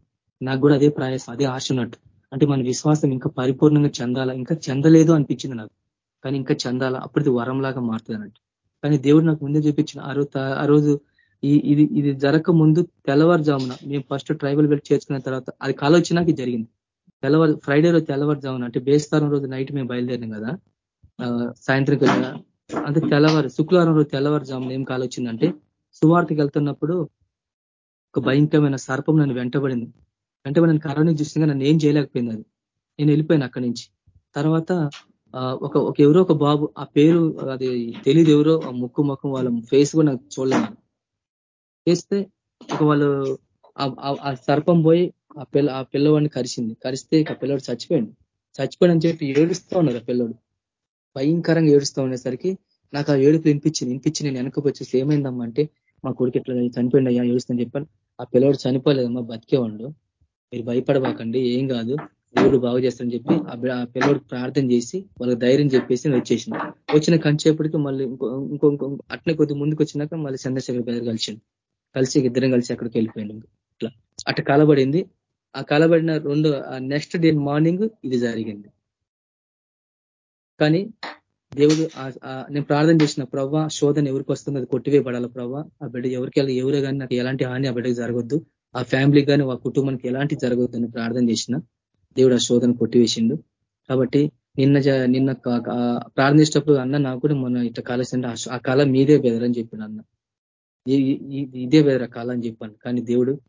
నాకు కూడా అదే ప్రయాసం అదే ఆశ ఉన్నట్టు. అంటే మన విశ్వాసం ఇంకా పరిపూర్ణంగా చెందాలా? ఇంకా చెందలేదు అనిపించింది నాకు. కానీ ఇంకా చెందాలా? అప్పుడు వరంలాగా మారుతుంది అన్నట్టు. కానీ దేవుడు నాకు ముందే చూపించిన ఆ రోజు ఆ రోజు ఈ ఇది ఇది జరగక ముందు తెల్లవారుజామున మేము ఫస్ట్ ట్రైబల్ బెల్ట్ చేర్చుకున్న తర్వాత అది కాల వచ్చినాక జరిగింది. తెల్లవారు ఫ్రైడే రోజు తెల్లవారుజామున అంటే బేస్తారం రోజు నైట్ మేము బయలుదేరినాం కదా సాయంత్రం కదా. అంటే తెల్లవారు శుక్రవారం రోజు తెల్లవారుజామున ఏం కాల వచ్చిందంటే సువార్తకి వెళ్తున్నప్పుడు ఒక భయంకరమైన సర్పం నన్ను వెంటబడింది. వెంటబడిన కరోనా చూసిందిగా నన్ను ఏం చేయలేకపోయింది అది. నేను వెళ్ళిపోయాను అక్కడి నుంచి. తర్వాత ఒక ఒక ఎవరో ఒక బాబు ఆ పేరు అది తెలియదు ఎవరో ఆ ముక్కు ముఖం వాళ్ళ ఫేస్ కూడా నాకు చూడలేదు. చేస్తే ఇక వాళ్ళు ఆ సర్పం పోయి ఆ పిల్ల ఆ పిల్లవాడిని కరిచింది. కరిస్తే ఇక పిల్లవాడు చచ్చిపోయాడు. చచ్చిపోయాడని చెప్పి ఏడుస్తూ ఉన్నారు ఆ పిల్లడు. భయంకరంగా ఏడుస్తూ ఉండేసరికి నాకు ఆ ఏడుపు వినిపించింది. వినిపించి నేను వెనక్కి వచ్చేసి ఏమైందమ్మా అంటే మా కొడుకు ఇట్లా చనిపోయింది అయ్యా ఏడుస్తుందని చెప్పాను ఆ పిల్లవాడు చనిపోలేదమ్మా బతికేవాడు. మీరు భయపడబాకండి ఏం కాదు. దేవుడు బాగు చేస్తారని చెప్పి ఆ పిల్లవాడు ప్రార్థన చేసి వాళ్ళకి ధైర్యం చెప్పేసి నేను వచ్చేసింది వచ్చిన కంచేపటికి మళ్ళీ ఇంకో ఇంకో అట్నే కొద్ది ముందుకు వచ్చినాక మళ్ళీ చంద్రశేఖర్ గారు కలిసిండు. కలిసి ఇద్దరం కలిసి అక్కడికి వెళ్ళిపోయింది ఇట్లా. అట్ట కలబడింది. ఆ కలబడిన రెండు నెక్స్ట్ డే మార్నింగ్ ఇది జరిగింది. కానీ దేవుడు నేను ప్రార్థన చేసిన ప్రవ్వ శోధన ఎవరికి వస్తుంది అది కొట్టివేయబడాల ప్రవ్వ. ఆ బిడ్డ ఎవరికి ఎవరు కానీ నాకు ఎలాంటి హాని ఆ బిడ్డకి జరగొద్దు. ఆ ఫ్యామిలీ కానీ ఆ కుటుంబానికి ఎలాంటి జరగొద్దు అని ప్రార్థన చేసిన దేవుడు ఆ శోధన కొట్టివేసిండు. కాబట్టి నిన్న నిన్న ప్రార్థించేటప్పుడు అన్న నాకు కూడా మొన్న ఇట్లా కాలేసి ఆ కాలం మీదే బెదరని చెప్పిన అన్న. ఇదే వేరే కాలం అని చెప్పాను. కానీ దేవుడు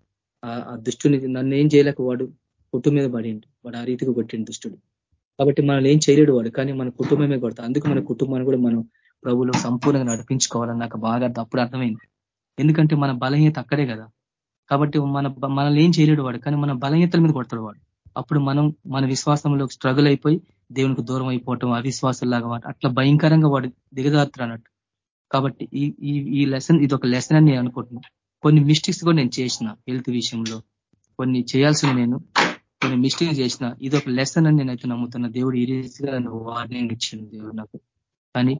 ఆ దుష్టుని నన్ను ఏం చేయలేక వాడు కుటుంబం మీద పడిండు. వాడు ఆ రీతికి కొట్టిండు దుష్టుడు. కాబట్టి మనల్ని ఏం చేయలేడు వాడు కానీ మన కుటుంబమే కొడతాం అందుకు మన కుటుంబాన్ని కూడా మనం ప్రభులు సంపూర్ణంగా నడిపించుకోవాలని నాకు బాగా అప్పుడు అర్థమైంది. ఎందుకంటే మన బలహీనత అక్కడే కదా. కాబట్టి మన మనల్ని ఏం చేయలేడు వాడు కానీ మన బలహీనతల మీద కొడతాడు వాడు. అప్పుడు మనం మన విశ్వాసంలో స్ట్రగుల్ అయిపోయి దేవునికి దూరం అయిపోవటం అవిశ్వాసంలాగా అట్లా భయంకరంగా వాడు దిగజారుతారు అన్నట్టు. కాబట్టి ఈ ఈ లెసన్ ఇది ఒక లెసన్ అని నేను అనుకుంటున్నాను కొన్ని మిస్టేక్స్ కూడా నేను చేసిన హెల్త్ విషయంలో. కొన్ని చేయాల్సిన నేను కొన్ని మిస్టేక్ చేసిన. ఇది ఒక లెసన్ అని నేనైతే నమ్ముతున్నా. దేవుడు ఈ రీతిగా వార్నింగ్ ఇచ్చింది దేవుడు నాకు. కానీ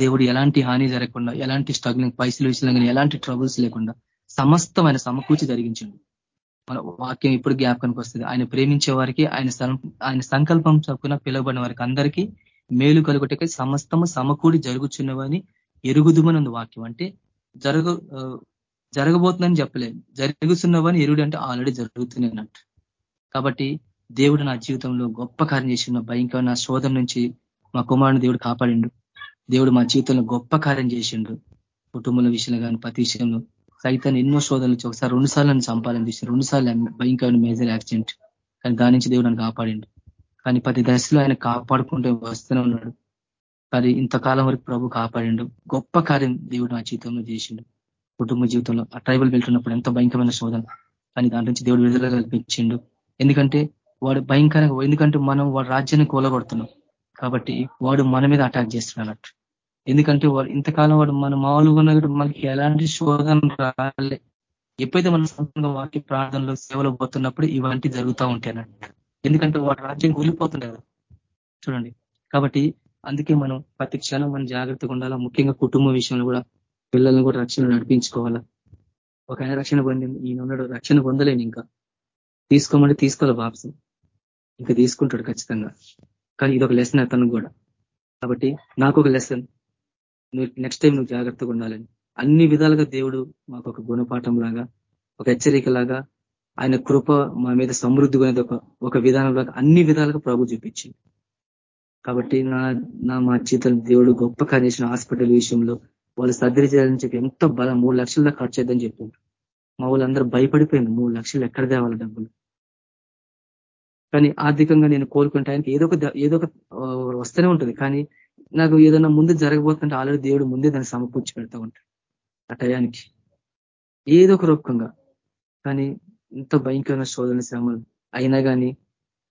దేవుడు ఎలాంటి హాని జరగకుండా ఎలాంటి స్ట్రగ్లింగ్ పైసలు విషయంలో ఎలాంటి ట్రబుల్స్ లేకుండా సమస్తమైన సమకూర్చి జరిగించండి. మన వాక్యం ఇప్పుడు జ్ఞాపకానికి వస్తుంది. ఆయన ప్రేమించే వారికి ఆయన ఆయన సంకల్పం చప్పున పిలువబడిన వారికి అందరికీ మేలు కలుగుటకి సమస్తము సమకూడి జరుగుచున్నవని ఎరుగుదుమని వాక్యం. అంటే జరగ జరగబోతుందని చెప్పలేదు జరుగుతున్నవని ఎరుడు అంటే ఆల్రెడీ జరుగుతున్నానంట కాబట్టి దేవుడు నా జీవితంలో గొప్ప కార్యం చేసిన భయంకరమైన శోధం నుంచి మా కుమారుని దేవుడు కాపాడిండు. దేవుడు మా జీవితంలో గొప్ప కార్యం చేసిండు. కుటుంబంలో విషయంలో కానీ ప్రతి విషయంలో. సైతాన్ని ఎన్నో శోధనలు ఒకసారి రెండు సార్లు నన్ను సంపాదన చేసి రెండు సార్లు భయంకరమైన మేజర్ యాక్సిడెంట్. కానీ దాని నుంచి దేవుడు నన్ను కాపాడిండు. కానీ ప్రతి దశలో ఆయన కాపాడుకుంటూ వస్తూనే ఉన్నాడు. మరి ఇంతకాలం వరకు ప్రభు కాపాడిండు. గొప్ప కార్యం దేవుడు నా జీవితంలో చేసిండు. కుటుంబ జీవితంలో ఆ ట్రైబల్ వెళ్తున్నప్పుడు ఎంత భయంకరమైన శోధన. కానీ దాని నుంచి దేవుడు విడుదల కల్పించిండు. ఎందుకంటే వాడు భయంకరంగా ఎందుకంటే మనం వాడు రాజ్యాన్ని కూలగొడుతున్నాం. కాబట్టి వాడు మన మీద అటాక్ చేస్తున్నాడు ఎందుకంటే వాడు ఇంతకాలం వాడు మన మామూలుగా ఉన్నప్పుడు మనకి ఎలాంటి శోధన రాలే. ఎప్పుడైతే మన సొంతంగా వాక్య ప్రార్థనలో సేవలు పోతున్నప్పుడు ఇవంటి జరుగుతూ ఉంటాయి ఎందుకంటే వాడు రాజ్యం కూలిపోతుండే కదా. చూడండి. కాబట్టి అందుకే మనం ప్రతి క్షణం మనం జాగ్రత్తగా ఉండాలా. ముఖ్యంగా కుటుంబ విషయంలో కూడా పిల్లల్ని కూడా రక్షణ నడిపించుకోవాలా. ఒక ఆయన రక్షణ పొందింది ఈయన ఉన్నాడు రక్షణ పొందలేని ఇంకా. తీసుకోమంటే తీసుకోవాలి బాప్సం? ఇంకా తీసుకుంటాడు ఖచ్చితంగా. కానీ ఇది ఒక లెసన్ అతను కూడా. కాబట్టి నాకు ఒక లెసన్ నువ్వు నెక్స్ట్ టైం నువ్వు జాగ్రత్తగా ఉండాలని. అన్ని విధాలుగా దేవుడు మాకు ఒక గుణపాఠం లాగా ఒక హెచ్చరిక లాగా ఆయన కృప మా మీద సమృద్ధిగా ఒక ఒక విధానంలాగా అన్ని విధాలుగా ప్రభు చూపించింది. కాబట్టి నా నా మా జీతం దేవుడు గొప్ప కనీసం హాస్పిటల్ విషయంలో వాళ్ళు సర్జరీ చేయాలని చెప్పి ఎంత బలం మూడు లక్షల దాకా ఖర్చు చేద్దని చెప్పింది మా వాళ్ళందరూ భయపడిపోయింది మూడు లక్షలు ఎక్కడ తేవాలి డబ్బులు? కానీ ఆర్థికంగా నేను కోలుకుంటే ఆయనకి ఏదో ఒక ఏదో ఒక వస్తూనే ఉంటుంది. కానీ నాకు ఏదైనా ముందు జరగబోతుంటే ఆల్రెడీ దేవుడు ముందే దాన్ని సమకూర్చి పెడతా ఉంటాడు. ఆ టయానికి. ఏదో ఒక రూపంగా కానీ ఇంత భయంకరమైన శోధన శ్రమలు అయినా కానీ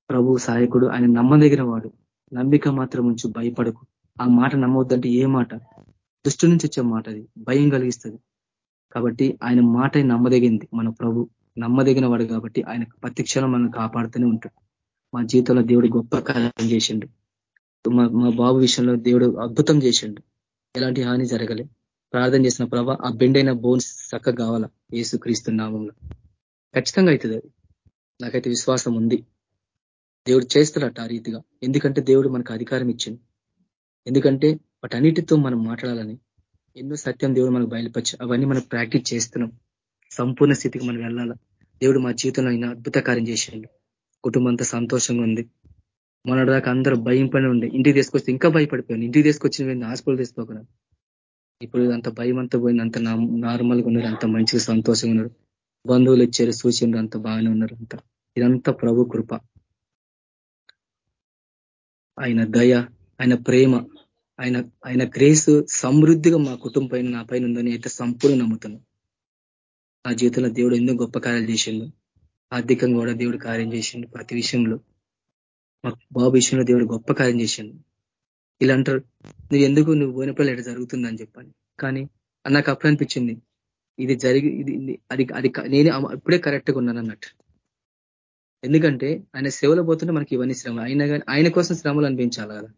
ప్రభు సహాయకుడు ఆయన నమ్మదగిన వాడు. నమ్మిక మాత్రం ఉంచు భయపడకు. ఆ మాట నమ్మొద్దంటే ఏ మాట? దృష్టి నుంచి వచ్చే మాట అది. భయం కలిగిస్తుంది. కాబట్టి ఆయన మాట నమ్మదగింది మన ప్రభు. నమ్మదగిన వాడు కాబట్టి ఆయన ప్రతిక్షణం మనం కాపాడుతూనే ఉంటాడు. మా జీవితంలో దేవుడు గొప్ప కార్యం చేసిండు. మా బాబు విషయంలో దేవుడు అద్భుతం చేసిండు. ఎలాంటి హాని జరగలే. ప్రార్థన చేసిన ప్రభ ఆ బెండైన బోన్స్ చక్కగా కావాలా? ఏసు క్రీస్తు నామంలో. ఖచ్చితంగా అవుతుంది అది. నాకైతే విశ్వాసం ఉంది. దేవుడు చేస్తాడట ఆ రీతిగా. ఎందుకంటే దేవుడు మనకు అధికారం ఇచ్చింది ఎందుకంటే వాటన్నిటితో మనం మాట్లాడాలని ఎన్నో సత్యం దేవుడు మనకు బయలుపరచు అవన్నీ మనం ప్రాక్టీస్ చేస్తున్నాం. సంపూర్ణ స్థితికి మనం వెళ్ళాలా. దేవుడు మా జీవితంలో అయినా అద్భుత కార్యం చేసేయండి కుటుంబం అంతా సంతోషంగా ఉంది. మన దాకా అందరూ భయం పని ఉండే. ఇంటికి తీసుకొస్తే ఇంకా భయపడిపోయాను. ఇంటికి తీసుకొచ్చిన హాస్పిటల్ తీసుకోకున్నాను ఇప్పుడు అంత భయం అంతా పోయింది. అంత నార్మల్గా ఉన్నారు. అంత మంచిగా సంతోషంగా ఉన్నారు. బంధువులు ఇచ్చారు. సూచనలు అంత బాగానే ఉన్నారు అంత. ఇదంతా ప్రభు కృప. ఆయన దయ ఆయన ప్రేమ ఆయన ఆయన గ్రేస్ సమృద్ధిగా మా కుటుంబం పైన నా పైన ఉందని అయితే సంపూర్ణ నమ్ముతున్నాను నా జీవితంలో దేవుడు ఎందుకు గొప్ప కార్యాలు చేసిండు. ఆర్థికంగా కూడా దేవుడు కార్యం చేసిండు ప్రతి విషయంలో. మా బాబు విషయంలో దేవుడు గొప్ప కార్యం చేసిండు. ఇలా అంటారు నువ్వు ఎందుకు నువ్వు పోయినప్పుడు ఇట్లా జరుగుతుందని చెప్పాలి కానీ నాకు అప్పుడు అనిపించింది ఇది జరిగి ఇది అది అది నేను ఇప్పుడే కరెక్ట్గా ఉన్నాను అన్నట్టు. ఎందుకంటే ఆయన సేవలో పోతుంటే మనకి ఇవన్నీ శ్రమ అయినా కానీ ఆయన కోసం శ్రమలు అనిపించాలి కదా.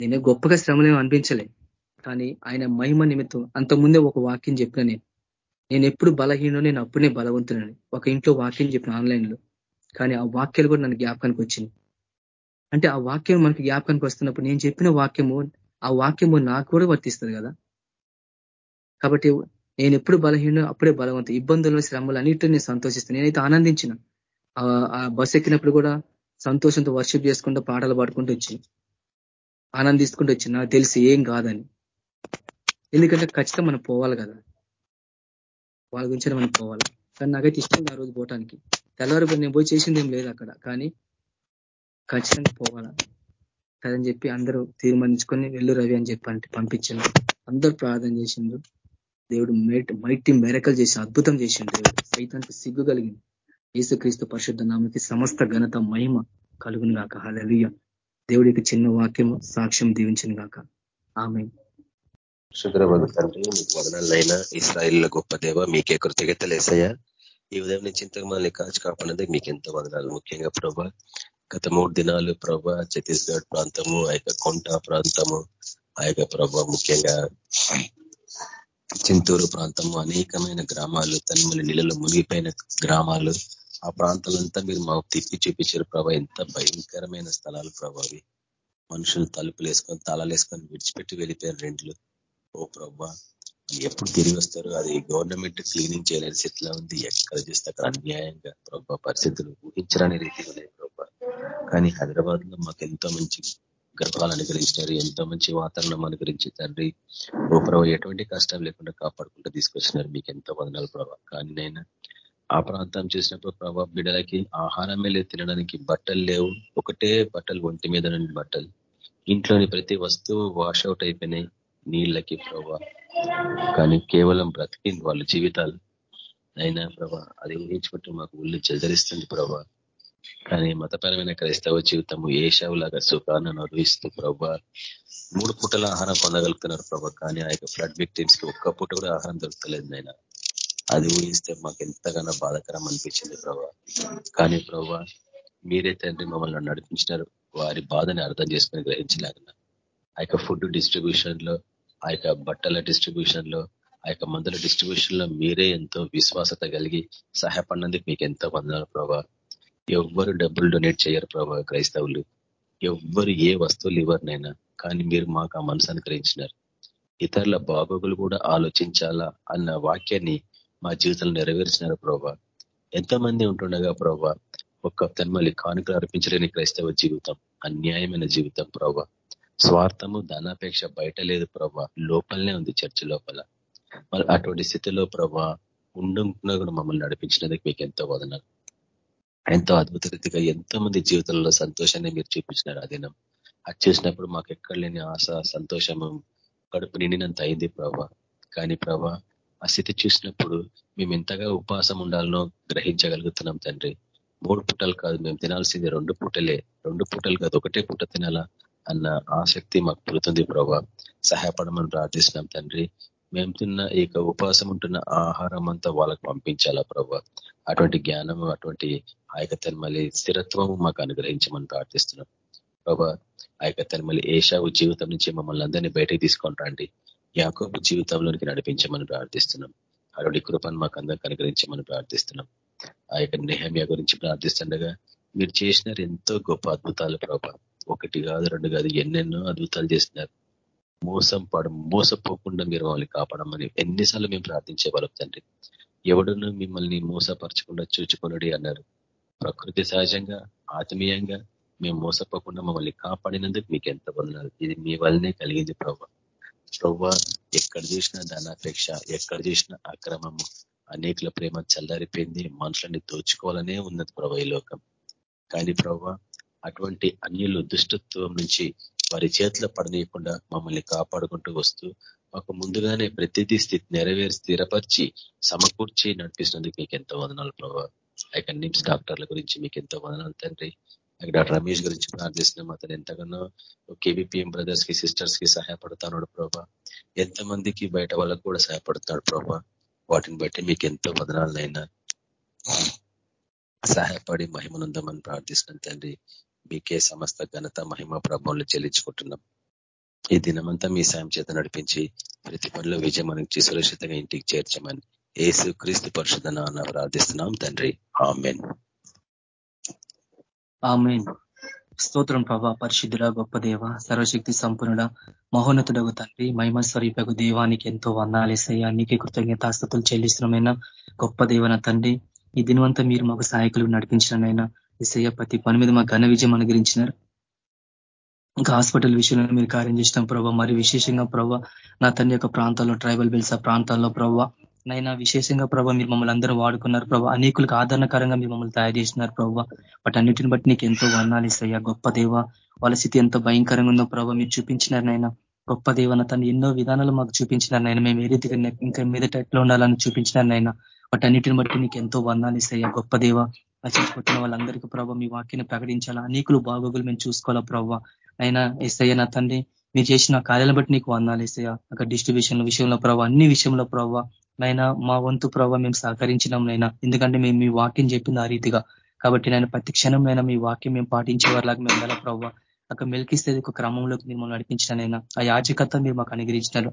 నేను గొప్పగా శ్రమలు అనిపించలే. కానీ ఆయన మహిమ నిమిత్తం అంతకుముందే ఒక వాక్యం చెప్పిన నేను. నేను ఎప్పుడు బలహీనో నేను అప్పుడే బలవంతునని ఒక ఇంట్లో వాక్యం చెప్పిన ఆన్లైన్లో కానీ ఆ వాక్యాలు కూడా నన్ను జ్ఞాపకానికి వచ్చింది అంటే ఆ వాక్యం మనకి జ్ఞాపకానికి వస్తున్నప్పుడు నేను చెప్పిన వాక్యము ఆ వాక్యము నాకు కూడా వర్తిస్తుంది కదా. కాబట్టి నేను ఎప్పుడు బలహీనో అప్పుడే బలవంతం ఇబ్బందులు శ్రమలు అన్నింటినీ నేను సంతోషిస్తాను. నేనైతే ఆనందించిన. ఆ బస్ ఎక్కినప్పుడు కూడా సంతోషంతో వర్షిప్ చేసుకుంటూ పాటలు పాడుకుంటూ వచ్చి ఆనందిస్తుంటూ వచ్చి నాకు తెలిసి ఏం కాదని. ఎందుకంటే ఖచ్చితంగా మనం పోవాలి కదా. వాళ్ళ గురించి మనం పోవాలి. కానీ నాకైతే ఇష్టం ఆ రోజు పోవటానికి. తెల్లవారు నేను పోయి చేసింది ఏం లేదు అక్కడ. కానీ ఖచ్చితంగా పోవాలా కదని చెప్పి అందరూ తీర్మానించుకొని వెళ్ళు రవి అని చెప్పి పంపించాను అందరూ ప్రార్థన చేసిండ్రు. దేవుడు మైటి మెరకలు చేసి అద్భుతం చేసిండు దేవుడు. సైతానికి సిగ్గు కలిగింది. యేసుక్రీస్తు పరిశుద్ధ నామకి సమస్త ఘనత మహిమ కలుగును గాక. హలలియ దేవుడికి చిన్న వాక్యం సాక్ష్యం దీవించిన గాక. ఆమె
తండ్రి మీకు వదనాలైనా ఇస్రాయిల్ గొప్ప దేవ మీకే కృతజ్ఞతలేసయ్యా ఈ ఉదయం నుంచి ఇంతకు మనల్ని కాచి కాపాడినందుకు మీకు ఎంతో వదనాలు. ముఖ్యంగా ప్రభా గత మూడు దినాలు ప్రభా ఛత్తీస్గఢ్ ప్రాంతము ఆ కొంట ప్రాంతము ఆ ప్రభా ముఖ్యంగా చింతూరు ప్రాంతము అనేకమైన గ్రామాలు తన్మలి నీళ్ళలో మునిగిపోయిన గ్రామాలు ఆ ప్రాంతాలంతా మీరు మాకు తిప్పి చూపించారు ప్రభా. ఎంత భయంకరమైన స్థలాలు ప్రభావి మనుషులు తలుపులు వేసుకొని తలాలు వేసుకొని విడిచిపెట్టి వెళ్ళిపోయారు రెంట్లు ఓ ప్రభా ఎప్పుడు తిరిగి వస్తారు? అది గవర్నమెంట్ క్లీనింగ్ చేయలేని స్థితిలో ఉంది. ఎక్కడ చూస్తే అక్కడ అన్యాయంగా ప్రభా పరిస్థితులు ఊహించరాని రీతిలో ఉన్నాయి ప్రభా. కానీ హైదరాబాద్లో మాకు ఎంతో మంచి గర్భాలు అనుగ్రహించినారు ఎంతో మంచి వాతావరణం అనుగ్రహించి తండ్రి. ఓ ప్రభావ ఎటువంటి కష్టం లేకుండా కాపాడుకుంటూ తీసుకొచ్చినారు. మీకు ఎంతో వదనాలు ప్రభావ కానీ నైనా ఆ ప్రాంతం చూసినప్పుడు ప్రభా బిడలకి ఆహారమే లేదు తినడానికి బట్టలు లేవు. ఒకటే బట్టలు ఒంటి మీద నుండి బట్టలు. ఇంట్లోని ప్రతి వస్తువు వాష్ అవుట్ అయిపోయినాయి నీళ్ళకి ప్రభా. కానీ కేవలం బ్రతికింది వాళ్ళ జీవితాలు. అయినా ప్రభా అది ఊహించుకుంటూ మాకు ఉళ్ళు చెదరిస్తుంది ప్రభా. కానీ మతపరమైన క్రైస్తవ జీవితము ఏషావులాగా సుఖాన్ని అనుభవిస్తూ ప్రభా. మూడు పూటల ఆహారం పొందగలుగుతున్నారు ప్రభా. కానీ ఆ యొక్క ఫ్లడ్ విక్టిమ్స్కి ఒక్క పూట కూడా ఆహారం దొరుకుతలేదు నైనా అది ఊహిస్తే మాకు ఎంతగానో బాధకరం అనిపించింది ప్రభా. కానీ ప్రభా మీరే తండ్రి మమ్మల్ని నడిపించినారు. వారి బాధని అర్థం చేసుకుని గ్రహించలేకన్నా ఆ యొక్క ఫుడ్ డిస్ట్రిబ్యూషన్లో ఆ యొక్క బట్టల డిస్ట్రిబ్యూషన్లో ఆ యొక్క మందుల డిస్ట్రిబ్యూషన్లో మీరే ఎంతో విశ్వాసత కలిగి సహాయపడినందుకు మీకు ఎంతో వందనాలు ప్రభా. ఎవ్వరు డబ్బులు డొనేట్ చేయరు ప్రభా క్రైస్తవులు. ఎవ్వరు ఏ వస్తువులు ఇవ్వరునైనా కానీ మీరు మాకు ఆ మనసు అనుగ్రహించినారు ఇతరుల బాగోగులు కూడా ఆలోచించాలా అన్న వాక్యాన్ని మా జీవితంలో నెరవేర్చినారు ప్రభా. ఎంతమంది ఉంటుండగా ప్రభా ఒక్క తన్మలి కానుకలు అర్పించలేని క్రైస్తవ జీవితం అన్యాయమైన జీవితం ప్రభా. స్వార్థము ధనాపేక్ష బయట లేదు ప్రభా. లోపలనే ఉంది చర్చి లోపల. మరి అటువంటి స్థితిలో ప్రభా ఉండుకున్నా కూడా మమ్మల్ని నడిపించినందుకు మీకు ఎంతో వదనాలు. ఎంతో అద్భుత రీతిగా ఎంతో మంది జీవితంలో సంతోషాన్ని మీరు చూపించినారు ఆ దినం. అది చూసినప్పుడు మాకు ఎక్కడ లేని ఆశ సంతోషము కడుపు నిండినంత అయింది ప్రభా. కానీ ప్రభా ఆ స్థితి చూసినప్పుడు మేము ఎంతగా ఉపవాసం ఉండాలనో గ్రహించగలుగుతున్నాం తండ్రి. మూడు పూటలు కాదు మేము తినాల్సింది రెండు పూటలే. రెండు పూటలు కాదు ఒకటే పూట తినాలా అన్న ఆసక్తి మాకు పుడుతుంది ప్రభా. సహాయపడమని ప్రార్థిస్తున్నాం తండ్రి. మేము తిన్న ఈ ఉపవాసం ఉంటున్న ఆహారం అంతా వాళ్ళకు పంపించాలా ప్రభా. అటువంటి జ్ఞానం అటువంటి ఆ యొక్క మళ్ళీ స్థిరత్వము మాకు అనుగ్రహించమని ప్రార్థిస్తున్నాం. ప్రభా ఆ యొక్క తన్మలి ఏషావు జీవితం నుంచి మమ్మల్ని అందరినీ బయటకు తీసుకొని రండి. యాకోబు జీవితంలోనికి నడిపించమని ప్రార్థిస్తున్నాం. అటువంటి కృపను మాకు అందరూ కనుగరించమని ప్రార్థిస్తున్నాం. ఆ యొక్క నెహమియా గురించి ప్రార్థిస్తుండగా మీరు చేసినారు ఎంతో గొప్ప అద్భుతాలు ప్రభా. ఒకటి కాదు రెండు కాదు ఎన్నెన్నో అద్భుతాలు చేసినారు. మోసం పడ మోసపోకుండా మీరు మమ్మల్ని కాపాడమని ఎన్నిసార్లు మేము ప్రార్థించే వాళ్ళం తండ్రి. ఎవడును మిమ్మల్ని మోసపరచకుండా చూచుకొనడి అన్నారు. ప్రకృతి సహజంగా ఆత్మీయంగా మేము మోసపోకుండా మమ్మల్ని కాపాడినందుకు మీకు ఎంత వందనాలు. ఇది మీ వల్లనే కలిగింది ప్రభావ ప్రవ్వా ఎక్కడ చూసినా ధనాపేక్ష ఎక్కడ చూసినా అక్రమము. అనేకుల ప్రేమ చల్లారిపోయింది. మనుషులని దోచుకోవాలనే ఉన్నది ప్రభా ఈ లోకం. కానీ ప్రవ్వా అటువంటి అన్యులు దుష్టత్వం నుంచి వారి చేతిలో పడనీయకుండా మమ్మల్ని కాపాడుకుంటూ వస్తూ మాకు ముందుగానే ప్రతిదీ స్థితి నెరవేరి స్థిరపరిచి సమకూర్చి నడిపిస్తున్నందుకు మీకు ఎంతో వదనాలు ప్రభావ ఆ నిమ్స్ డాక్టర్ల గురించి మీకు ఎంతో వదనాలు తండ్రి. డాక్టర్ రమేష్ గురించి ప్రార్థిస్తున్నాం అతను ఎంతగానో కేవీపీఎం బ్రదర్స్కి సిస్టర్స్కి సహాయపడుతున్నాడు ప్రభా. ఎంతమందికి బయట వాళ్ళకు కూడా సహాయపడుతున్నాడు ప్రభా. వాటిని బట్టి మీకు ఎంతో వదనాలనైనా సహాయపడి మహిమనుందమని ప్రార్థిస్తున్నాం తండ్రి. మీకే సమస్త ఘనత మహిమ ప్రభావం చెల్లించుకుంటున్నాం. ఈ దినమంతా మీ సాయం చేత నడిపించి ప్రతి పనిలో విజయం మనకి సురక్షితంగా ఇంటికి చేర్చమని ఏసు క్రీస్తు పరిశుధన ప్రార్థిస్తున్నాం తండ్రి. ఆమెన్.
ఆమె స్తోత్రం ప్రభా పరిశుద్ధుడ గొప్ప దేవ సర్వశక్తి సంపన్నుడ మహోన్నతుడగు తండ్రి మహిమ స్వరూపకు దేవానికి ఎంతో వందాలేసయ్యా నీకే కృతజ్ఞతాస్థుతులు చెల్లిస్తున్నమైన. గొప్ప దేవన తండ్రి ఈ దినవంతా మీరు మాకు సహాయకులు నడిపించినైనా ఇసయ్య ప్రతి పని మీద మా ఘన విజయం అనుగ్రహించినారు. ఇంకా హాస్పిటల్ విషయంలో మీరు కార్యం చేసిన ప్రభావ మరి విశేషంగా ప్రభావ నా తండ్రి యొక్క ప్రాంతాల్లో ట్రైబల్ బెల్స్ ప్రాంతాల్లో ప్రభావ నైనా విశేషంగా ప్రభావ మీరు మమ్మల్ని అందరూ వాడుకున్నారు ప్రభావ అనేకులకు ఆదరణకరంగా మీరు మమ్మల్ని తయారు చేసినారు ప్రభావ అన్నిటిని బట్టి నీకు ఎంతో వర్ణాలు ఇస్తాయా గొప్ప దేవ. వాళ్ళ స్థితి ఎంత భయంకరంగా ఉందో ప్రభావ మీరు చూపించినారు నైనా. గొప్ప దేవన తను ఎన్నో విధానాలు మాకు చూపించినారు నైనా. మేము ఏ రీతిగా ఇంకా మీదట ఎట్లా ఉండాలని చూపించినారు నైనా. అన్నిటిని బట్టి నీకు ఎంతో వర్ణాలు ఇస్తాయా గొప్ప దేవ. రచించుకుంటున్న వాళ్ళందరికీ ప్రభావ మీ వాక్యాన్ని ప్రకటించాలా. అనేకులు బాగోగులు మేము చూసుకోవాలా ప్రభావ అయినా ఎస్ఐ నా తండ్రి మీరు చేసిన కార్యాలను బట్టి నీకు వందాలు ఇస్తాయా అక్కడ డిస్ట్రిబ్యూషన్ విషయంలో ప్రభావ అన్ని విషయంలో ప్రభావ నైనా మా వంతు ప్రభావ మేము సహకరించినాం నైనా. ఎందుకంటే మేము మీ వాక్యం చెప్పింది ఆ రీతిగా. కాబట్టి నేను ప్రతి క్షణంలో మీ వాక్యం మేము పాటించే వారిలాగా మేము వెళ్ళ ప్రభావ అక్కడ మెలికిస్తే ఒక క్రమంలోకి మీరు నడిపించినైనా ఆ యాచకత్వం మీరు మాకు అనుగ్రహించినారు.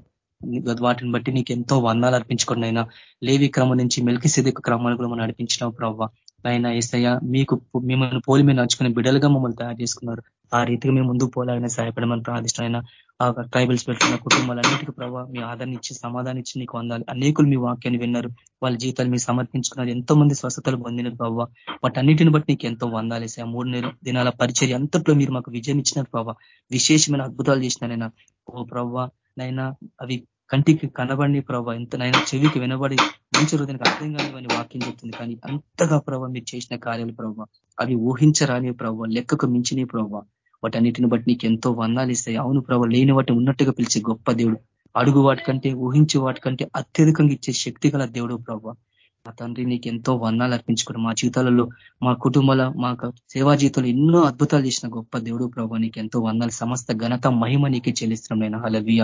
వాటిని బట్టి నీకు ఎంతో వందాలు అర్పించుకోండి అయినా లేవి క్రమం నుంచి మెలికిసేది క్రమాలు కూడా మనం నడిపించినావు ప్రవ్వ నాయన ఏసయ్య మీకు మిమ్మల్ని పోలి మీద నడుచుకునే బిడ్డలుగా మమ్మల్ని తయారు చేసుకున్నారు. ఆ రీతిగా మేము ముందుకు పోలాలని సహాయపడమని ప్రార్థిష్టమైన ఆ ట్రైబల్స్ పెట్టుకున్న కుటుంబాలన్నిటికీ ప్రభావ మీ ఆదరణ ఇచ్చి సమాధానం ఇచ్చి నీకు అందాలి అనేకులు మీ వాక్యాన్ని విన్నారు. వాళ్ళ జీవితాలు మీరు సమర్పించుకున్నారు. ఎంతో మంది స్వస్థతలు పొందినారు ప్రభావ వాటన్నిటిని బట్టి నీకు ఎంతో వందాలి ఆ మూడు దినాల పరిచర్య అంతట్లో మీరు మాకు విజయం ఇచ్చినారు ప్రభావ విశేషమైన అద్భుతాలు చేసినారైనా. ఓ ప్రభావ నైనా అవి కంటికి కనబడి ప్రభావ ఎంతనైనా చెవికి వినబడి మంచి హృదయానికి అర్థం కానివని వాక్యం చెప్తుంది. కానీ అంతగా ప్రభావ మీరు చేసిన కార్యాలు ప్రభావ అవి ఊహించరాని ప్రభావ లెక్కకు మించిన ప్రభావ వాటన్నిటిని బట్టి నీకు ఎంతో వందాలు ఇస్తాయి. అవును ప్రభావ లేని వాటిని ఉన్నట్టుగా పిలిచే గొప్ప దేవుడు. అడుగు వాటికంటే ఊహించే వాటికంటే అత్యధికంగా ఇచ్చే శక్తి గల దేవుడు ప్రభావ మా తండ్రి నీకు ఎంతో వందాలు అర్పించుకోవడం మా జీవితాలలో మా కుటుంబాల మా సేవా జీవితంలో ఎన్నో అద్భుతాలు చేసిన గొప్ప దేవుడు ప్రభావ నీకు ఎంతో వందాలు సమస్త ఘనత మహిమ నీకే చెల్లిస్తున్నాం నేను. హలవియ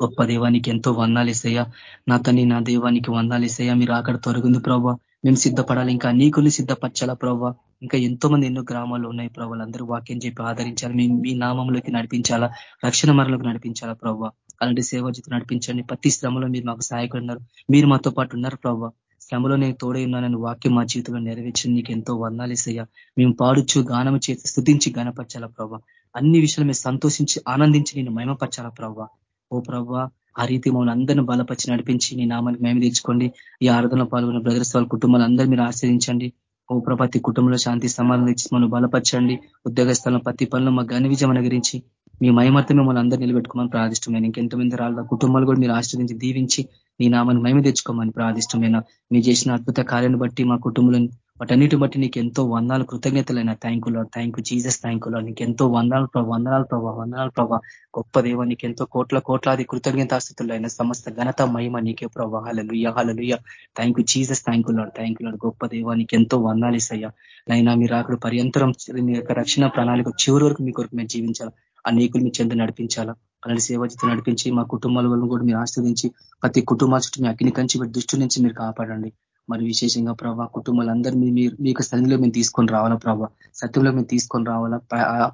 గొప్ప దేవానికి ఎంతో వందాలేసయ్యా నా తన్ని నా దేవానికి వందాలేసయ్యా మీరు అక్కడ తొలగింది ప్రభావ మేము సిద్ధపడాలి. ఇంకా నీకుని సిద్ధపరచాలా ప్రభావ ఇంకా ఎంతో మంది ఎన్నో గ్రామాలు ఉన్నాయి ప్రభావాలందరూ వాక్యం చెప్పి ఆదరించాలి? మేము మీ నామంలోకి నడిపించాలా? రక్షణ మరలోకి నడిపించాలా ప్రభావ అలాంటి సేవాజిత నడిపించండి. ప్రతి శ్రమలో మీరు మాకు సహాయకులు ఉన్నారు. మీరు మాతో పాటు ఉన్నారు ప్రభావ శ్రమలో నేను తోడై ఉన్నానని వాక్యం మా జీవితంలో నెరవేర్చండి నీకు ఎంతో వందాలేసయ్యా మేము పాడుచు గానం చేసి స్థుతించి గనపరచాలా ప్రభావ అన్ని విషయాలు మేము సంతోషించి ఆనందించి నేను మహిమపరచాలా ప్రభావ ఓ ప్రభా ఆ రీతి మమ్మల్ని అందరిని బలపరిచి నడిపించి నీ నామానికి మేము తెచ్చుకోండి ఈ ఆరాధన పాల్గొన్న బ్రదర్స్ వాళ్ళ కుటుంబాలు అందరూ మీరు ఆశ్రయించండి ఓ ప్రతి కుటుంబంలో శాంతి సమాధానం తెచ్చి మనం బలపరచండి. ఉద్యోగ స్థలం ప్రతి పనులు మా ఘన విజయం అనుగరించి మీ మయమర్త మిమ్మల్ని అందరూ నిలబెట్టుకోమని ప్రార్థిష్టమైన ఇంకెంతమంది రాళ్ళ కుటుంబాలు కూడా మీరు ఆశ్రయించి దీవించి నీ నామాన్ని మేము తెచ్చుకోమని ప్రార్థిష్టమైన మీరు చేసిన అద్భుత కార్యాన్ని బట్టి మా కుటుంబంలో వాటన్నిటి బట్టి నీకు ఎంతో వందాలు కృతజ్ఞతలైన. Thank you thank you Jesus thank you నీకు ఎంతో వందాలు ప్రభావ వందనాలు ప్రభావ వందనాలు ప్రభావ గొప్ప దేవ నీకు ఎంతో కోట్ల కోట్లాది కృతజ్ఞతాస్థితులైన సమస్త ఘనత మహిమ నీకే ప్రభావ హలలుయ్య hallelujah thank you Jesus thank you Lord thank you Lord గొప్ప దేవ నీకు ఎంతో వందాలు ఇస్తాయా నైనా మీరు అక్కడ పర్యంతరం మీ యొక్క రక్షణ ప్రణాళిక చివరి వరకు మీ కొరకు మేము జీవించాలా? అనేకులు మీ చెంత నడిపించాలా? అలాంటి సేవజిత నడిపించి మా కుటుంబాల వల్ల కూడా మీరు ఆస్వాదించి ప్రతి కుటుంబాల చుట్టూ మీ అగ్ని కంచి దృష్టి నుంచి మీరు కాపాడండి. మరి విశేషంగా ప్రభావ కుటుంబాలందరినీ మీరు మీకు సన్నిధిలో మేము తీసుకొని రావాలా ప్రభావ సత్యంలో మేము తీసుకొని రావాలా?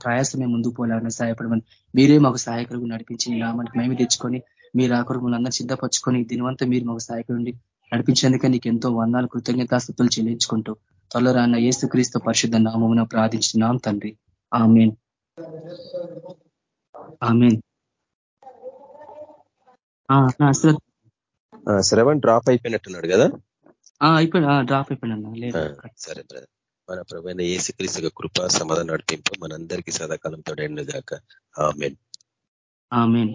ప్రయాసం మేము ముందుకు పోవాలని సహాయపడమని మీరే మాకు సహాయకులు నడిపించి నామానికి మేమే తెచ్చుకొని మీరు ఆఖరు మమ్మల్ని సిద్ధపరచుకొని దీనివంతా మీరు మాకు సహాయకుడు నడిపించేందుకే నీకు ఎంతో వందాలు కృతజ్ఞతాస్థుతులు చెల్లించుకుంటూ త్వరలో రాన్న ఏసుక్రీస్తు పరిశుద్ధ నామమున ప్రార్థించినాం తండ్రి. ఆమెన్. ఆమెన్.
శ్రవణ్ డ్రాప్ అయిపోయినట్టున్నాడు కదా?
అయిపోయినా డ్రాప్ అయిపోయినా
సరే బ్రదర్. మన ప్రభైన ఏసుక్రీస్తు కృప సమాధానం నడిపింపు మనందరికీ సదాకాలంతో ఎండుగాక ఆమెన్.
ఆమెన్.